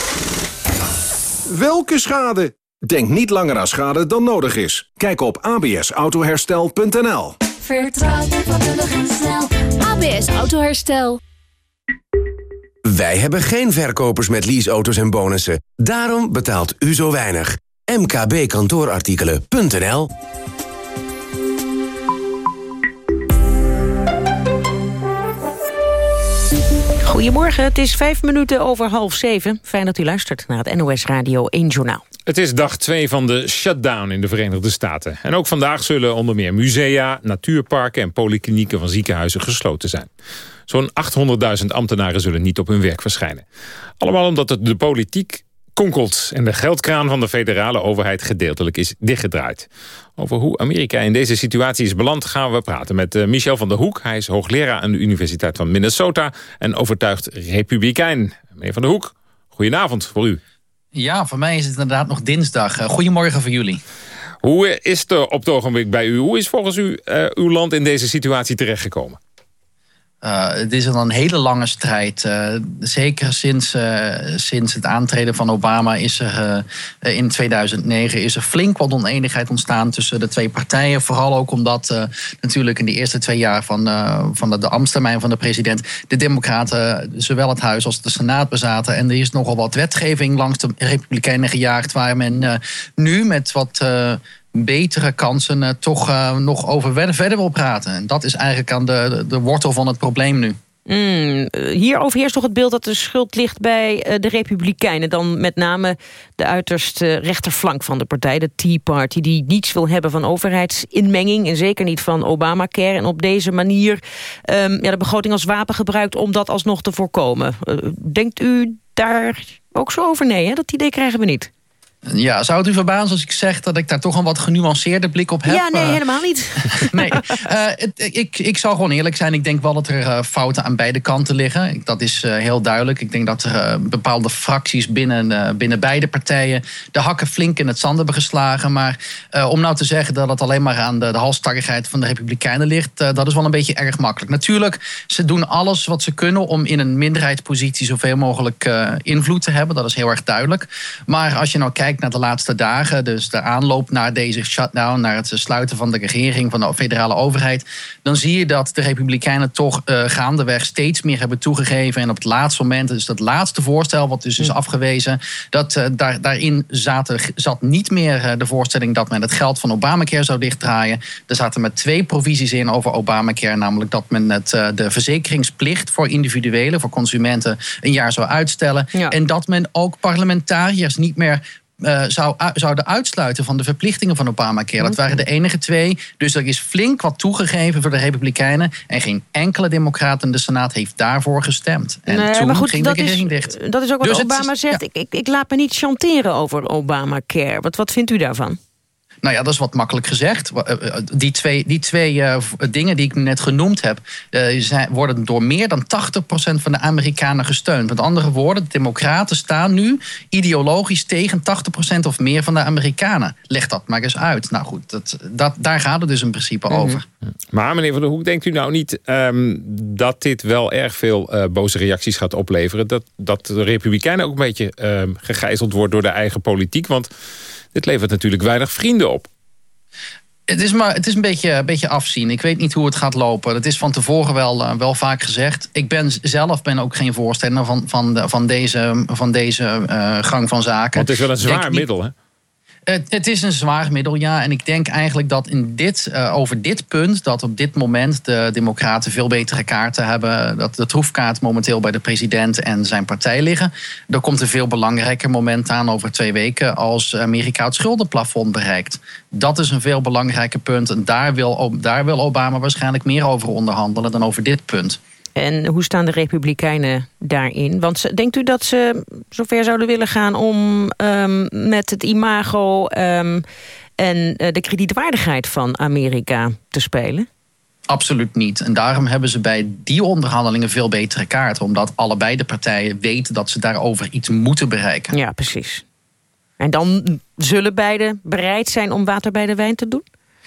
Welke schade? Denk niet langer aan schade dan nodig is. Kijk op absautoherstel.nl. Vertrouw je vakkundig en snel. ABS Autoherstel. Wij hebben geen verkopers met leaseauto's en bonussen. Daarom betaalt u zo weinig. mkbkantoorartikelen.nl Goedemorgen, het is vijf minuten over half zeven. Fijn dat u luistert naar het NOS Radio 1 Journaal. Het is dag 2 van de shutdown in de Verenigde Staten. En ook vandaag zullen onder meer musea, natuurparken en polyklinieken van ziekenhuizen gesloten zijn. Zo'n 800.000 ambtenaren zullen niet op hun werk verschijnen. Allemaal omdat het de politiek konkelt en de geldkraan van de federale overheid gedeeltelijk is dichtgedraaid. Over hoe Amerika in deze situatie is beland gaan we praten met eh, Michel van der Hoek. Hij is hoogleraar aan de Universiteit van Minnesota en overtuigd republikein. Meneer van der Hoek, goedenavond voor u. Ja, voor mij is het inderdaad nog dinsdag. Eh, goedemorgen voor jullie. Hoe is het op het ogenblik bij u? Hoe is volgens u uh, uw land in deze situatie terechtgekomen? Uh, het is een hele lange strijd. Uh, zeker sinds, uh, sinds het aantreden van Obama is er in 2009 is er flink wat oneenigheid ontstaan tussen de twee partijen. Vooral ook omdat natuurlijk in de eerste twee jaar van, van de, de ambtstermijn van de president de Democraten zowel het Huis als de Senaat bezaten. En er is nogal wat wetgeving langs de Republikeinen gejaagd waar men nu met wat betere kansen uh, toch uh, nog over verder wil praten. En dat is eigenlijk aan de, de wortel van het probleem nu. Mm, hier overheerst toch het beeld dat de schuld ligt bij uh, de Republikeinen. Dan met name de uiterst rechterflank van de partij, de Tea Party... die niets wil hebben van overheidsinmenging en zeker niet van Obamacare. En op deze manier um, ja, de begroting als wapen gebruikt om dat alsnog te voorkomen. denkt u daar ook zo over? Nee, hè? dat idee krijgen we niet. Ja, zou het u verbazen als ik zeg dat ik daar toch een wat genuanceerde blik op heb? Ja, nee, helemaal niet. [LAUGHS] nee, uh, het, ik, ik zal gewoon eerlijk zijn. Ik denk wel dat er uh, fouten aan beide kanten liggen. Dat is uh, heel duidelijk. Ik denk dat er bepaalde fracties binnen, binnen beide partijen... de hakken flink in het zand hebben geslagen. Maar om nou te zeggen dat het alleen maar aan de, de halstarrigheid van de Republikeinen ligt... dat is wel een beetje erg makkelijk. Natuurlijk, ze doen alles wat ze kunnen om in een minderheidspositie... zoveel mogelijk invloed te hebben. Dat is heel erg duidelijk. Maar als je nou kijkt naar de laatste dagen, dus de aanloop naar deze shutdown, naar het sluiten van de regering, van de federale overheid, dan zie je dat de Republikeinen toch uh, gaandeweg steeds meer hebben toegegeven. En op het laatste moment, dus dat laatste voorstel, wat dus is hm. afgewezen, dat uh, daar, daarin zaten, zat niet meer uh, de voorstelling dat men het geld van Obamacare zou dichtdraaien. Er zaten met twee provisies in over Obamacare, namelijk dat men het, de verzekeringsplicht voor individuelen, voor consumenten, een jaar zou uitstellen. Ja. En dat men ook parlementariërs niet meer uh, zou, zouden uitsluiten van de verplichtingen van Obamacare. Dat waren de enige twee. Dus er is flink wat toegegeven voor de Republikeinen. En geen enkele democrat in de Senaat heeft daarvoor gestemd. En nee, toen goed, ging de regering dicht. Dat is ook wat dus Obama zegt. Ik, ik, ik, laat me niet chanteren over Obamacare. Wat, wat vindt u daarvan? Nou ja, dat is wat makkelijk gezegd. Eh, eh, die twee, die twee uh, dingen die ik net genoemd heb, uh, zijn, worden door meer dan 80% van de Amerikanen gesteund. Met andere woorden, de Democraten staan nu ideologisch tegen 80% of meer van de Amerikanen. Leg dat maar eens uit. Nou goed, dat, dat, daar gaat het dus in principe mhm. over. Maar meneer Van der Hoek, denkt u nou niet um, dat dit wel erg veel uh, boze reacties gaat opleveren? Dat, dat de Republikeinen ook een beetje uh, gegijzeld wordt door de eigen politiek? Want dit levert natuurlijk weinig vrienden op. Het is, maar, het is een beetje, een beetje afzien. Ik weet niet hoe het gaat lopen. Dat is van tevoren wel, uh, wel vaak gezegd. Ik ben zelf ben ook geen voorstander van, van, de, van deze, van deze uh, gang van zaken. Want het is wel een zwaar middel, hè? Het, is een zwaar middel, ja. En ik denk eigenlijk dat in dit, uh, over dit punt, dat op dit moment de Democraten veel betere kaarten hebben. Dat de troefkaart momenteel bij de president en zijn partij liggen. Er komt een veel belangrijker moment aan over twee weken als Amerika het schuldenplafond bereikt. Dat is een veel belangrijker punt. En daar wil, daar wil Obama waarschijnlijk meer over onderhandelen dan over dit punt. En hoe staan de Republikeinen daarin? Want denkt u dat ze zover zouden willen gaan om um, met het imago um, en uh, de kredietwaardigheid van Amerika te spelen? Absoluut niet. En daarom hebben ze bij die onderhandelingen veel betere kaarten. Omdat allebei de partijen weten dat ze daarover iets moeten bereiken. Ja, precies. En dan zullen beide bereid zijn om water bij de wijn te doen?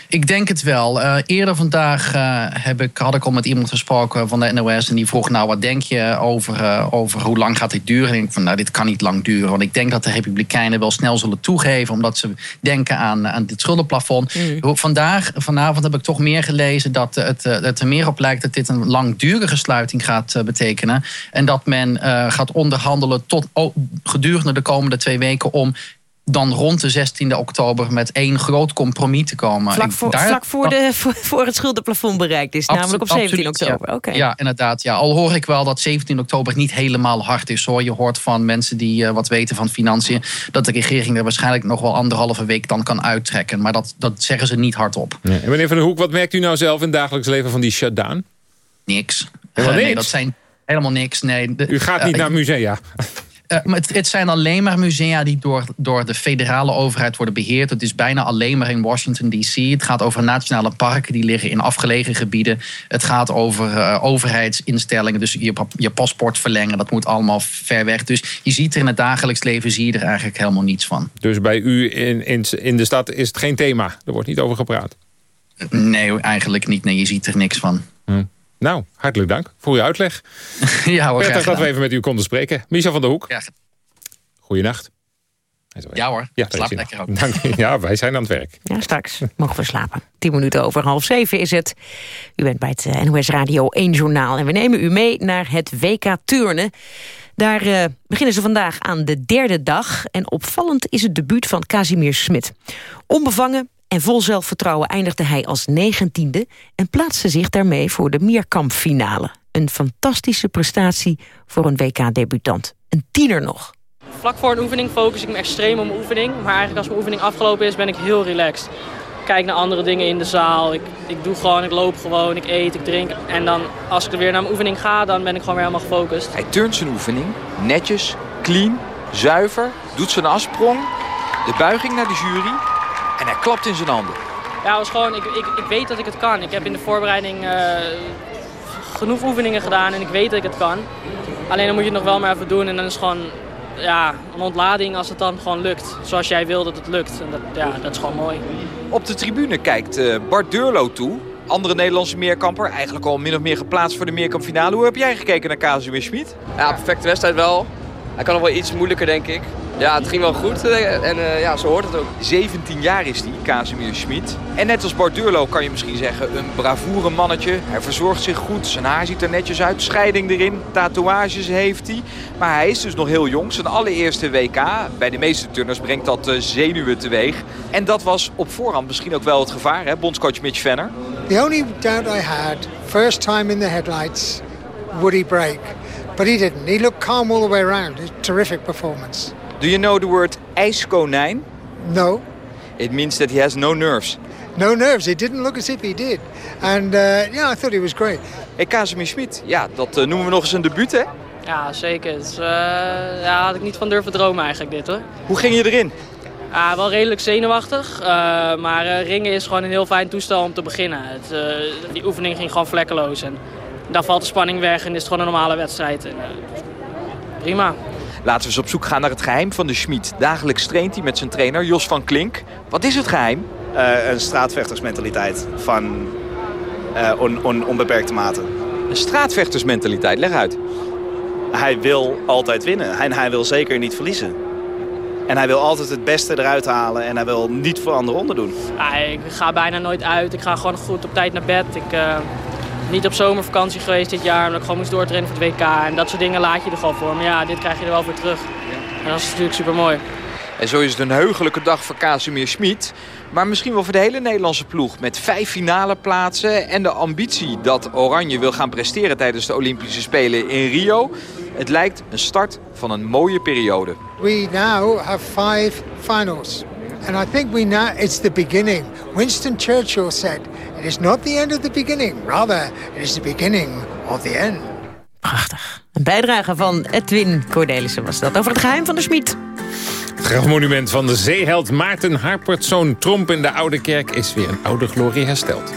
Ik denk het wel. Uh, eerder vandaag uh, heb ik, had ik al met iemand gesproken van de NOS. En die vroeg nou wat denk je over, uh, over hoe lang gaat dit duren? En ik van nou dit kan niet lang duren. Want ik denk dat de Republikeinen wel snel zullen toegeven. Omdat ze denken aan, aan dit schuldenplafond. Mm. Vandaag, vanavond heb ik toch meer gelezen dat het, het er meer op lijkt dat dit een langdurige sluiting gaat betekenen. En dat men gaat onderhandelen tot gedurende de komende twee weken om dan rond de 16e oktober met één groot compromis te komen. Vlak voor, daar, vlak voor, de, voor, het schuldenplafond bereikt is, namelijk op 17 oktober. Ja. ja, inderdaad. Ja. Al hoor ik wel dat 17 oktober niet helemaal hard is. Hoor. Je hoort van mensen die uh, wat weten van financiën... dat de regering er waarschijnlijk nog wel anderhalve week dan kan uittrekken. Maar dat, dat zeggen ze niet hardop. Ja. En meneer Van der Hoek, wat merkt u nou zelf in het dagelijks leven van die shutdown? Niks. Helemaal uh, nee, dat zijn helemaal niks. Nee. u gaat niet uh, naar musea? Uh, het, het, zijn alleen maar musea die door, door de federale overheid worden beheerd. Het is bijna alleen maar in Washington DC. Het gaat over nationale parken die liggen in afgelegen gebieden. Het gaat over uh, overheidsinstellingen. Dus je, je paspoort verlengen, dat moet allemaal ver weg. Dus je ziet er in het dagelijks leven zie je er eigenlijk helemaal niets van. Dus bij u in, in, in de stad is het geen thema? Er wordt niet over gepraat? Nee, eigenlijk niet. Nee, je ziet er niks van. Hm. Nou, hartelijk dank voor uw uitleg. [LAUGHS] ja hoor, Prettig dat we even met u konden spreken. Michel van der Hoek. Ja. Goeienacht. Ja hoor, Ja, slaap lekker ook. Dank, ja, wij zijn aan het werk. Ja, straks mogen we slapen. Tien minuten over half zeven is het. U bent bij het eh, NOS Radio 1 Journaal. En we nemen u mee naar het WK Turnen. Daar uh, beginnen ze vandaag aan de derde dag. En opvallend is het debuut van Casimir Smit. Onbevangen en vol zelfvertrouwen eindigde hij als negentiende... en plaatste zich daarmee voor de meerkampfinale. Een fantastische prestatie voor een WK-debutant. Een tiener nog. Vlak voor een oefening focus ik me extreem op mijn oefening. Maar eigenlijk als mijn oefening afgelopen is, ben ik heel relaxed. Ik kijk naar andere dingen in de zaal. Ik, ik doe gewoon, ik loop gewoon, ik eet, ik drink. En dan als ik er weer naar mijn oefening ga, dan ben ik gewoon weer helemaal gefocust. Hij turnt zijn oefening, netjes, clean, zuiver, doet zijn afsprong, de buiging naar de jury en hij klapt in zijn handen. Ja, was gewoon, ik, ik, ik weet dat ik het kan. Ik heb in de voorbereiding uh, genoeg oefeningen gedaan en ik weet dat ik het kan. Alleen dan moet je het nog wel maar even doen en dan is het gewoon ja, een ontlading als het dan gewoon lukt. Zoals jij wil dat het lukt. En dat, ja, dat is gewoon mooi. Op de tribune kijkt uh, Bart Deurlo toe. Andere Nederlandse meerkamper. Eigenlijk al min of meer geplaatst voor de meerkampfinale. Hoe heb jij gekeken naar Casimir Schmid? Ja, perfecte wedstrijd wel. Hij kan nog wel iets moeilijker, denk ik. Ja, het ging wel goed en uh, ja, zo hoort het ook. 17 jaar is hij, Casimir Schmid. En net als Bart Durlo kan je misschien zeggen, een bravoure mannetje. Hij verzorgt zich goed, zijn haar ziet er netjes uit, scheiding erin, tatoeages heeft hij. Maar hij is dus nog heel jong, zijn allereerste WK. Bij de meeste turners brengt dat uh, zenuwen teweeg. En dat was op voorhand misschien ook wel het gevaar, hè, bondscoach Mitch Venner. The only doubt I had, first time in the headlights, would he break? But he didn't. He looked calm all the way around. A terrific performance. Do you know the word ijskonijn? No. It means that he has no nerves. No nerves. It didn't look as if he did. And uh, yeah, I thought he was great. Hey, Casimir Schmid, ja, dat uh, noemen we nog eens een debuut, hè? Ja, zeker. Dus, uh, ja, had ik niet van durven dromen eigenlijk dit, hoor. Hoe ging je erin? Ja, wel redelijk zenuwachtig. Uh, maar uh, ringen is gewoon een heel fijn toestel om te beginnen. Het, uh, die oefening ging gewoon vlekkeloos. En dan valt de spanning weg en is het gewoon een normale wedstrijd. En, prima. Laten we eens op zoek gaan naar het geheim van de Schmid. Dagelijks traint hij met zijn trainer Jos van Klink. Wat is het geheim? Uh, een straatvechtersmentaliteit van uh, on, on, onbeperkte mate. Een straatvechtersmentaliteit, leg uit. Hij wil altijd winnen en hij wil zeker niet verliezen. En hij wil altijd het beste eruit halen en hij wil niet voor anderen onder doen. Ja, ik ga bijna nooit uit. Ik ga gewoon goed op tijd naar bed. Ik, uh, niet op zomervakantie geweest dit jaar, omdat ik gewoon moest doortrainen voor het WK. En dat soort dingen laat je er gewoon voor. Maar ja, dit krijg je er wel voor terug. En dat is natuurlijk super mooi. En zo is het een heugelijke dag voor Casimir Schmid. Maar misschien wel voor de hele Nederlandse ploeg. Met vijf finale plaatsen en de ambitie dat Oranje wil gaan presteren tijdens de Olympische Spelen in Rio. Het lijkt een start van een mooie periode. We now have five finals. And I think we now it's the beginning. Winston Churchill said, it is not the end of the beginning. Rather, it is the beginning of the end. Prachtig. Een bijdrage van Edwin Cornelissen was dat over het geheim van de Schmid. Het grafmonument van de zeeheld Maarten Harpertzoon Tromp in de Oude Kerk is weer een oude glorie hersteld.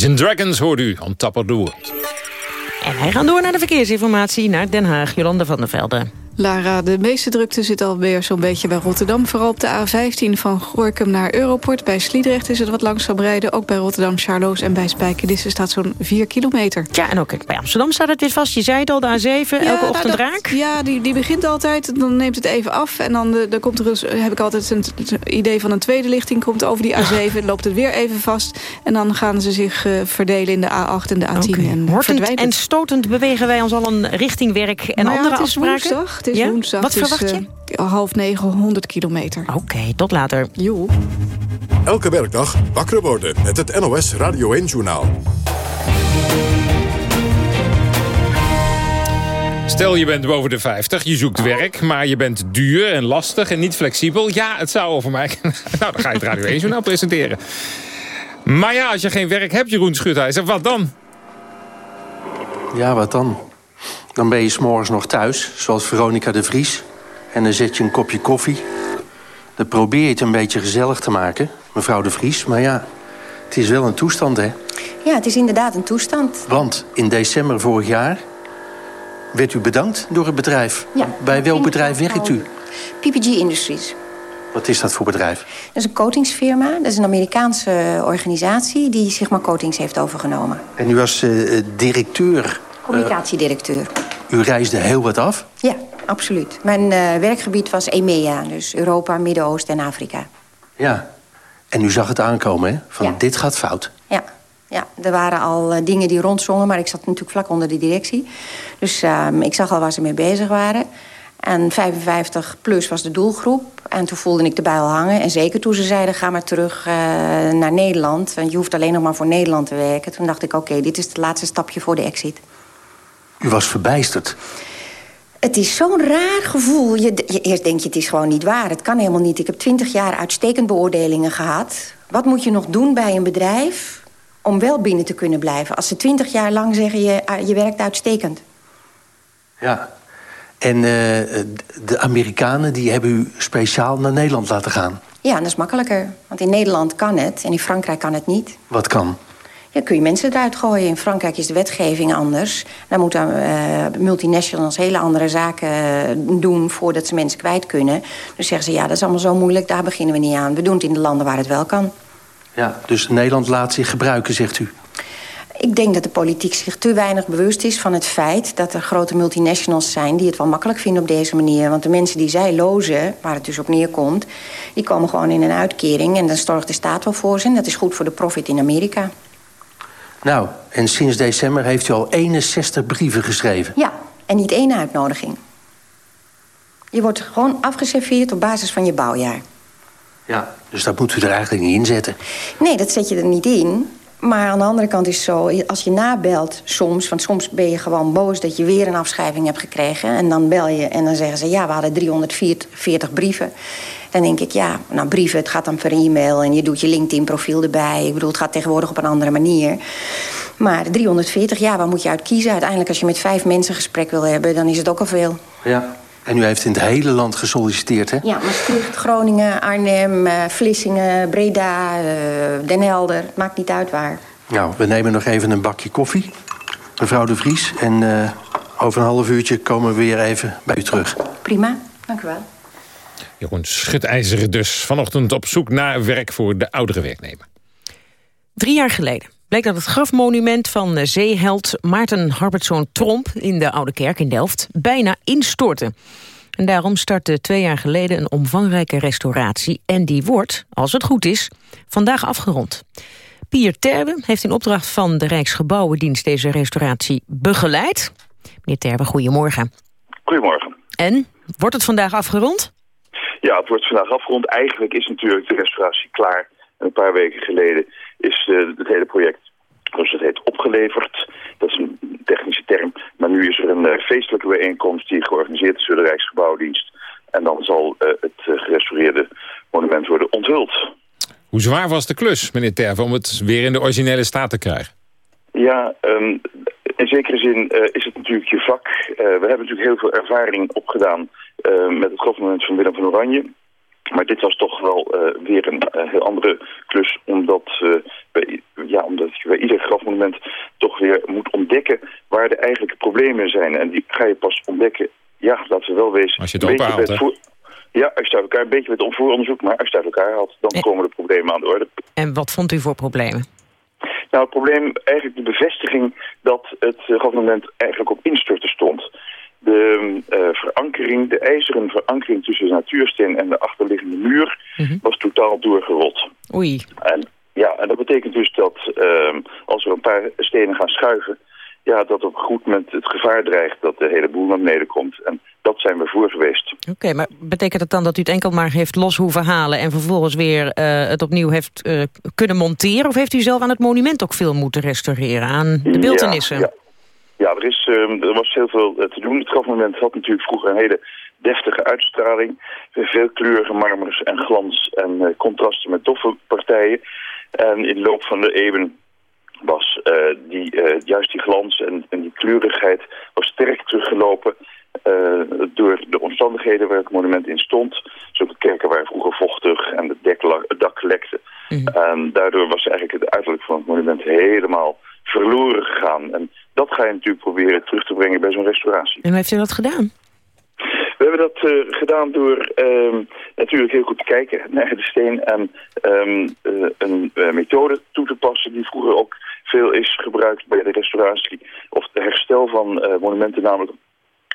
Imagine Dragons hoort u on. En wij gaan door naar de verkeersinformatie naar Den Haag. Jolanda van der Velde. Lara, de meeste drukte zit alweer zo'n beetje bij Rotterdam. Vooral op de A15 van Gorkum naar Europort. Bij Sliedrecht is het wat langzaam rijden. Ook bij Rotterdam, Charloes en bij Spijkenisse staat zo'n 4 kilometer. Ja, en ook bij Amsterdam staat het weer vast. Je zei het al, de A7, elke nou, ochtend dat- raak. Ja, die, die begint altijd. Dan neemt het even af. En dan, de, dan komt er heb ik altijd een, een idee van een tweede lichting. Komt over die A7, loopt het weer even vast. En dan gaan ze zich eh, verdelen in de A8 en de A10. En Hortend en stotend bewegen wij ons al een richting werk en Maar ja, andere is afspraken. woensdag. Is Ja? woensdag. Wat dus, verwacht je? eh, half negen, 100 kilometer. Oké, tot later. Jo. Elke werkdag wakker worden met het NOS Radio 1-journaal. Stel je bent boven de 50, je zoekt werk, maar je bent duur en lastig en niet flexibel. Ja, het zou over mij... [LAUGHS] nou, dan ga je het Radio 1-journaal presenteren. Maar ja, als je geen werk hebt, Jeroen Schutijzer, wat dan? Ja, wat dan? Dan ben je s'morgens nog thuis, zoals Veronica de Vries. En dan zet je een kopje koffie. Dan probeer je het een beetje gezellig te maken, mevrouw de Vries. Maar ja, het is wel een toestand, hè? Ja, het is inderdaad een toestand. Want in december vorig jaar werd u bedankt door het bedrijf. Ja, Bij welk bedrijf werkt u? PPG Industries. Wat is dat voor bedrijf? Dat is een coatingsfirma. Dat is een Amerikaanse organisatie die Sigma Coatings heeft overgenomen. En u was eh, eh, directeur. Communicatiedirecteur. U reisde heel wat af. Ja, absoluut. Mijn eh, werkgebied was EMEA, dus Europa, Midden-Oosten en Afrika. Ja. En u zag het aankomen, hè? Van Ja. dit gaat fout. Ja, ja, er waren al eh, dingen die rondzongen, maar ik zat natuurlijk vlak onder de directie. Dus ehm, ik zag al waar ze mee bezig waren. En 55 plus was de doelgroep. En toen voelde ik de bijl hangen. En zeker toen ze zeiden, ga maar terug eh, naar Nederland. Want je hoeft alleen nog maar voor Nederland te werken. Toen dacht ik, oké, dit is het laatste stapje voor de exit. U was verbijsterd. Het is zo'n raar gevoel. Je, je, eerst denk je, het is gewoon niet waar. Het kan helemaal niet. Ik heb twintig jaar uitstekend beoordelingen gehad. Wat moet je nog doen bij een bedrijf om wel binnen te kunnen blijven? Als ze twintig jaar lang zeggen, je, ah, je werkt uitstekend. Ja. En eh, de Amerikanen die hebben u speciaal naar Nederland laten gaan. Ja, dat is makkelijker. Want in Nederland kan het en in Frankrijk kan het niet. Wat kan? Ja, kun je mensen eruit gooien. In Frankrijk is de wetgeving anders. Daar moeten eh, multinationals hele andere zaken eh, doen... voordat ze mensen kwijt kunnen. Dus zeggen ze, ja, dat is allemaal zo moeilijk, daar beginnen we niet aan. We doen het in de landen waar het wel kan. Ja, dus Nederland laat zich gebruiken, zegt u. Ik denk dat de politiek zich te weinig bewust is van het feit... dat er grote multinationals zijn die het wel makkelijk vinden op deze manier. Want de mensen die zij lozen, waar het dus op neerkomt... die komen gewoon in een uitkering en dan zorgt de staat wel voor ze. En dat is goed voor de profit in Amerika. Nou, en sinds december heeft u al 61 brieven geschreven. Ja, en niet één uitnodiging. Je wordt gewoon afgeserveerd op basis van je bouwjaar. Ja, dus dat moet u er eigenlijk niet in zetten. Nee, dat zet je er niet in. Maar aan de andere kant is het zo, als je nabelt soms... want soms ben je gewoon boos dat je weer een afschrijving hebt gekregen... en dan bel je en dan zeggen ze, ja, we hadden 340 brieven. Dan denk ik, ja, nou brieven, het gaat dan per e-mail... en je doet je LinkedIn-profiel erbij. Ik bedoel, het gaat tegenwoordig op een andere manier. Maar 340, ja, waar moet je uit kiezen? Uiteindelijk, als je met vijf mensen gesprek wil hebben... dan is het ook al veel. Ja. En u heeft in het hele land gesolliciteerd, hè? Ja, Maastricht, Groningen, Arnhem, eh, Vlissingen, Breda, eh, Den Helder. Het maakt niet uit waar. Nou, we nemen nog even een bakje koffie, mevrouw de Vries. En eh, over een half uurtje komen we weer even bij u terug. Prima, dank u wel. Jeroen Schutijzer dus vanochtend op zoek naar werk voor de oudere werknemer. Drie jaar geleden bleek dat het grafmonument van eh, zeeheld Maarten Harbertzoon Tromp... in de Oude Kerk in Delft bijna instortte. En daarom startte twee jaar geleden een omvangrijke restauratie... en die wordt, als het goed is, vandaag afgerond. Pier Terwe heeft in opdracht van de Rijksgebouwendienst... deze restauratie begeleid. Meneer Terwe, goedemorgen. Goedemorgen. En, wordt het vandaag afgerond? Ja, het wordt vandaag afgerond. Eigenlijk is natuurlijk de restauratie klaar. En een paar weken geleden is eh, het hele project, zoals het heet, opgeleverd. Dat is een technische term. Maar nu is er een eh, feestelijke bijeenkomst die georganiseerd is door de Rijksgebouwdienst. En dan zal eh, het gerestaureerde monument worden onthuld. Hoe zwaar was de klus, meneer Terve, om het weer in de originele staat te krijgen? Ja, ehm, in zekere zin is het natuurlijk je vak. We hebben natuurlijk heel veel ervaring opgedaan met het grafmonument van Willem van Oranje. Maar dit was toch wel eh, weer een eh, heel andere klus, omdat, eh, bij, ja, omdat je bij ieder grafmonument toch weer moet ontdekken waar de eigenlijke problemen zijn. En die ga je pas ontdekken, ja, laten we wel wezen. Als je het een beetje openhaalt, bij hè? voor- Ja, als je het uit elkaar, een beetje met vooronderzoek, maar als je het uit elkaar haalt, dan komen de problemen aan de orde. En wat vond u voor problemen? Nou, het probleem, eigenlijk de bevestiging dat het eh, gouvernement eigenlijk op instorten stond. De eh, verankering, de ijzeren verankering tussen de natuursteen en de achterliggende muur was totaal doorgerold. Oei. En, ja, en dat betekent dus dat ehm, als we een paar stenen gaan schuiven, ja, dat op een goed moment het gevaar dreigt dat de hele boel naar beneden komt. En dat zijn we voor geweest. Oké, maar betekent het dan dat u het enkel maar heeft los hoeven halen... en vervolgens weer eh, het opnieuw heeft eh, kunnen monteren? Of heeft u zelf aan het monument ook veel moeten restaureren? Aan de beeltenissen? Ja, ja. Er, is, ehm, er was heel veel eh, te doen. Het grafmonument had natuurlijk vroeger een hele deftige uitstraling. Veel kleurige marmers en glans en eh, contrasten met doffe partijen. En in de loop van de eeuwen was eh, die, juist die glans en, en die kleurigheid was sterk teruggelopen door de omstandigheden waar het monument in stond. Zulke kerken waren vroeger vochtig en het, dek la- het dak lekte. En daardoor was eigenlijk het uiterlijk van het monument helemaal verloren gegaan. En dat ga je natuurlijk proberen terug te brengen bij zo'n restauratie. En hoe heeft u dat gedaan? We hebben dat eh, gedaan door ehm, natuurlijk heel goed te kijken naar de steen en ehm, eh, een eh, methode toe te passen die vroeger ook veel is gebruikt bij de restauratie of het herstel van monumenten, namelijk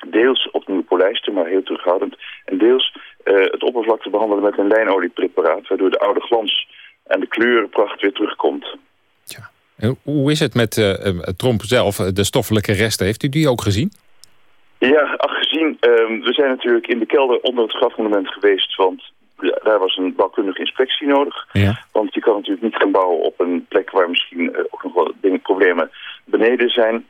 deels opnieuw polijsten, maar heel terughoudend, en deels het oppervlak te behandelen met een lijnoliepreparaat, waardoor de oude glans en de kleurenpracht weer terugkomt. En Hoe is het met eh, Tromp zelf, de stoffelijke resten? Heeft u die ook gezien? Ja, ach, gezien, ehm, we zijn natuurlijk in de kelder onder het grafmonument geweest, want ja, daar was een bouwkundige inspectie nodig. Ja. Want je kan natuurlijk niet gaan bouwen op een plek waar misschien eh, ook nog wel dingen, problemen beneden zijn.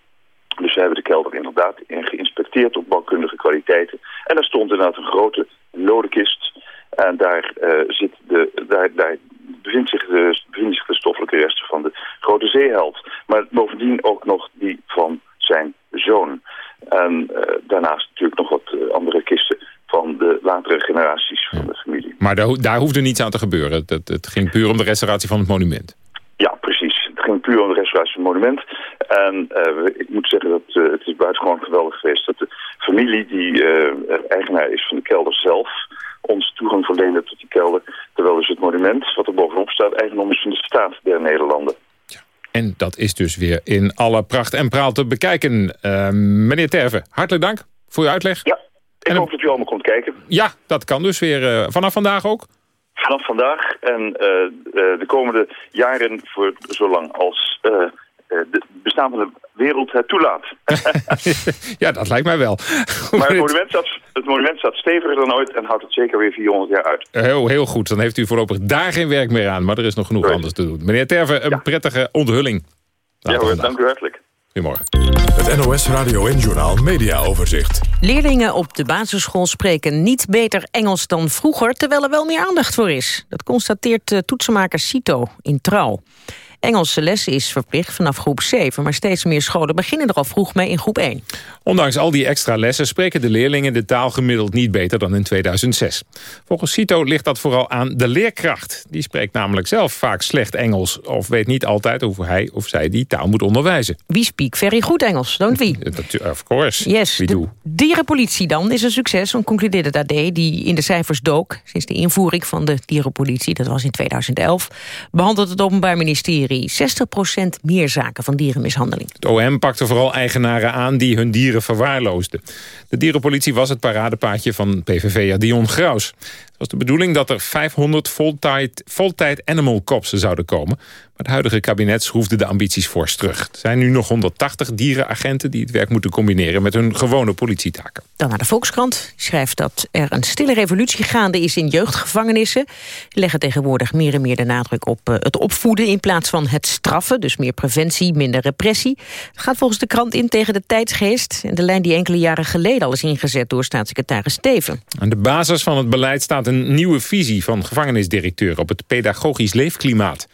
Dus we hebben de kelder inderdaad in geïnspecteerd op bouwkundige kwaliteiten. En daar stond inderdaad een grote lodenkist. En daar, zit de, daar, daar bevindt, zich de, bevinden zich de stoffelijke resten van de grote zeeheld. Maar bovendien ook nog die van zijn zoon. En eh, daarnaast natuurlijk nog wat eh, andere kisten van de latere generaties van de familie. Maar daar, daar hoefde niets aan te gebeuren. Het, het, ging puur om de restauratie van het monument. Ja, precies. Het ging puur om de restauratie van het monument. En eh, ik moet zeggen dat eh, het is buitengewoon geweldig geweest dat de familie die eh, eigenaar is van de kelder zelf ons toegang verleende tot die kelder. Terwijl dus het monument, wat er bovenop staat, eigendom is van de staat der Nederlanden. En dat is dus weer in alle pracht en praal te bekijken. Meneer Terve, hartelijk dank voor uw uitleg. Ja, ik hoop dat u allemaal komt kijken. Ja, dat kan dus weer eh, vanaf vandaag ook. Vanaf vandaag en eh, eh, de komende jaren voor zolang als eh, eh, de bestaande wereld het toelaat. [LAUGHS] [LAUGHS] ja, dat lijkt mij wel. Maar het monument, staat, het monument staat steviger dan ooit en houdt het zeker weer 400 jaar uit. Heel, heel goed, dan heeft u voorlopig daar geen werk meer aan. Maar er is nog genoeg anders te doen. Meneer Terve, een prettige onthulling. Ja hoor, dank u hartelijk. Goedemorgen. Het NOS Radio en Journaal Media Overzicht. Leerlingen op de basisschool spreken niet beter Engels dan vroeger... terwijl er wel meer aandacht voor is. Dat constateert eh, toetsenmaker Cito in Trouw. Engelse lessen is verplicht vanaf groep 7... maar steeds meer scholen beginnen er al vroeg mee in groep 1. Ondanks al die extra lessen spreken de leerlingen de taal gemiddeld niet beter dan in 2006. Volgens Cito ligt dat vooral aan de leerkracht. Die spreekt namelijk zelf vaak slecht Engels... of weet niet altijd hoe hij of zij die taal moet onderwijzen. Wie speak very goed Engels, don't we? [LAUGHS] Of course. Yes, Wie de doe? dierenpolitie dan is een succes, concludeerde het AD... die in de cijfers dook sinds de invoering van de dierenpolitie. Dat was in 2011. Behandelt het Openbaar Ministerie 60% meer zaken van dierenmishandeling. Het OM pakte vooral eigenaren aan die hun dieren verwaarloosden. De dierenpolitie was het paradepaadje van PVV'er Dion Graus. Het was de bedoeling dat er 500 voltijd, voltijd animal cops zouden komen. Maar het huidige kabinet schroefde de ambities fors terug. Er zijn nu nog 180 dierenagenten die het werk moeten combineren met hun gewone politietaken. Dan naar de Volkskrant. Die schrijft dat er een stille revolutie gaande is in jeugdgevangenissen. Die leggen tegenwoordig meer en meer de nadruk op eh, het opvoeden... in plaats van het straffen, dus meer preventie, minder repressie. Het gaat volgens de krant in tegen de tijdsgeest... en de lijn die enkele jaren geleden al is ingezet door staatssecretaris Steven. Aan de basis van het beleid staat een nieuwe visie van gevangenisdirecteur op het pedagogisch leefklimaat.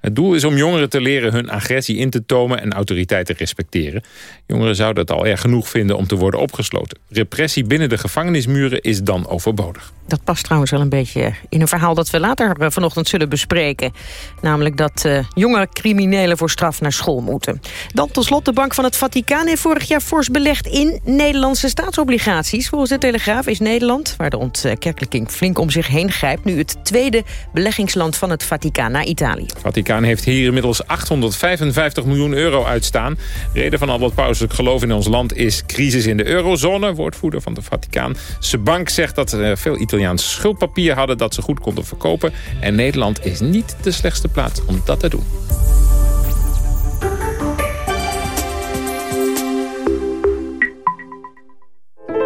Het doel is om jongeren te leren hun agressie in te tomen en autoriteit te respecteren. Jongeren zouden het al erg genoeg vinden om te worden opgesloten. Repressie binnen de gevangenismuren is dan overbodig. Dat past trouwens wel een beetje in een verhaal dat we later eh, vanochtend zullen bespreken. Namelijk dat uh, jonge criminelen voor straf naar school moeten. Dan tot slot de Bank van het Vaticaan heeft vorig jaar fors belegd in Nederlandse staatsobligaties. Volgens de Telegraaf is Nederland, waar de ontkerkelijking flink om zich heen grijpt... nu het tweede beleggingsland van het Vaticaan na Italië. Vaticaan heeft hier inmiddels 855 miljoen euro uitstaan. Reden van al wat pauselijk geloof in ons land is crisis in de eurozone. Woordvoerder van de Vaticaanse bank zegt dat er veel Italiaans schuldpapier hadden... dat ze goed konden verkopen. En Nederland is niet de slechtste plaats om dat te doen.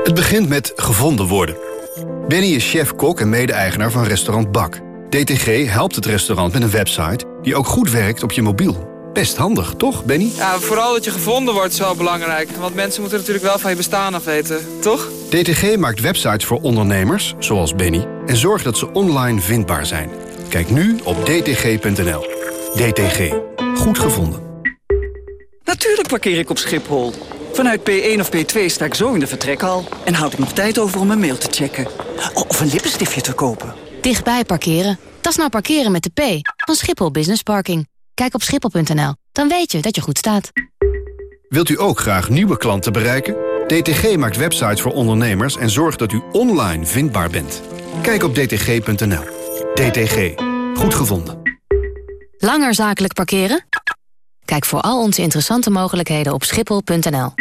Het begint met gevonden worden. Benny is chef-kok en mede-eigenaar van restaurant Bak. DTG helpt het restaurant met een website die ook goed werkt op je mobiel. Best handig, toch, Benny? Ja, vooral dat je gevonden wordt is wel belangrijk. Want mensen moeten natuurlijk wel van je bestaan af weten, toch? DTG maakt websites voor ondernemers, zoals Benny... en zorgt dat ze online vindbaar zijn. Kijk nu op dtg.nl. DTG. Goed gevonden. Natuurlijk parkeer ik op Schiphol. Vanuit P1 of P2 sta ik zo in de vertrekhal... en houd ik nog tijd over om een mail te checken. Of een lippenstiftje te kopen. Dichtbij parkeren. Dat is nou parkeren met de P van Schiphol Business Parking. Kijk op schiphol.nl, dan weet je dat je goed staat. Wilt u ook graag nieuwe klanten bereiken? DTG maakt websites voor ondernemers en zorgt dat u online vindbaar bent. Kijk op dtg.nl. DTG. Goed gevonden. Langer zakelijk parkeren? Kijk voor al onze interessante mogelijkheden op schiphol.nl.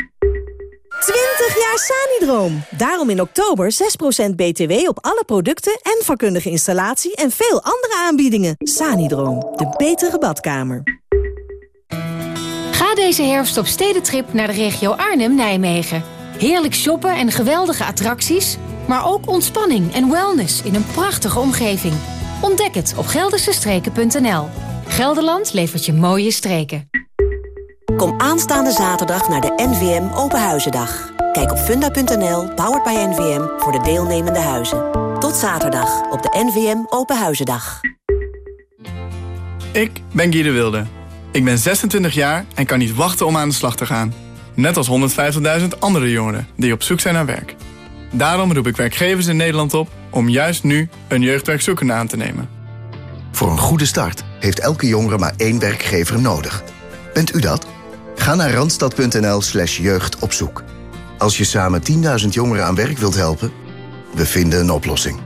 20 jaar Sanidroom. Daarom in oktober 6% BTW op alle producten en vakkundige installatie en veel andere aanbiedingen. Sanidroom, de betere badkamer. Ga deze herfst op stedentrip naar de regio Arnhem-Nijmegen. Heerlijk shoppen en geweldige attracties, maar ook ontspanning en wellness in een prachtige omgeving. Ontdek het op geldersestreken.nl. Gelderland levert je mooie streken. Kom aanstaande zaterdag naar de NVM Openhuizendag. Kijk op funda.nl, powered by NVM, voor de deelnemende huizen. Tot zaterdag op de NVM Openhuizendag. Ik ben Guy de Wilde. Ik ben 26 jaar en kan niet wachten om aan de slag te gaan. Net als 150.000 andere jongeren die op zoek zijn naar werk. Daarom roep ik werkgevers in Nederland op om juist nu een jeugdwerkzoekende aan te nemen. Voor een goede start heeft elke jongere maar één werkgever nodig. Bent u dat? Ga naar randstad.nl slash jeugdopzoek. Als je samen 10.000 jongeren aan werk wilt helpen, we vinden een oplossing.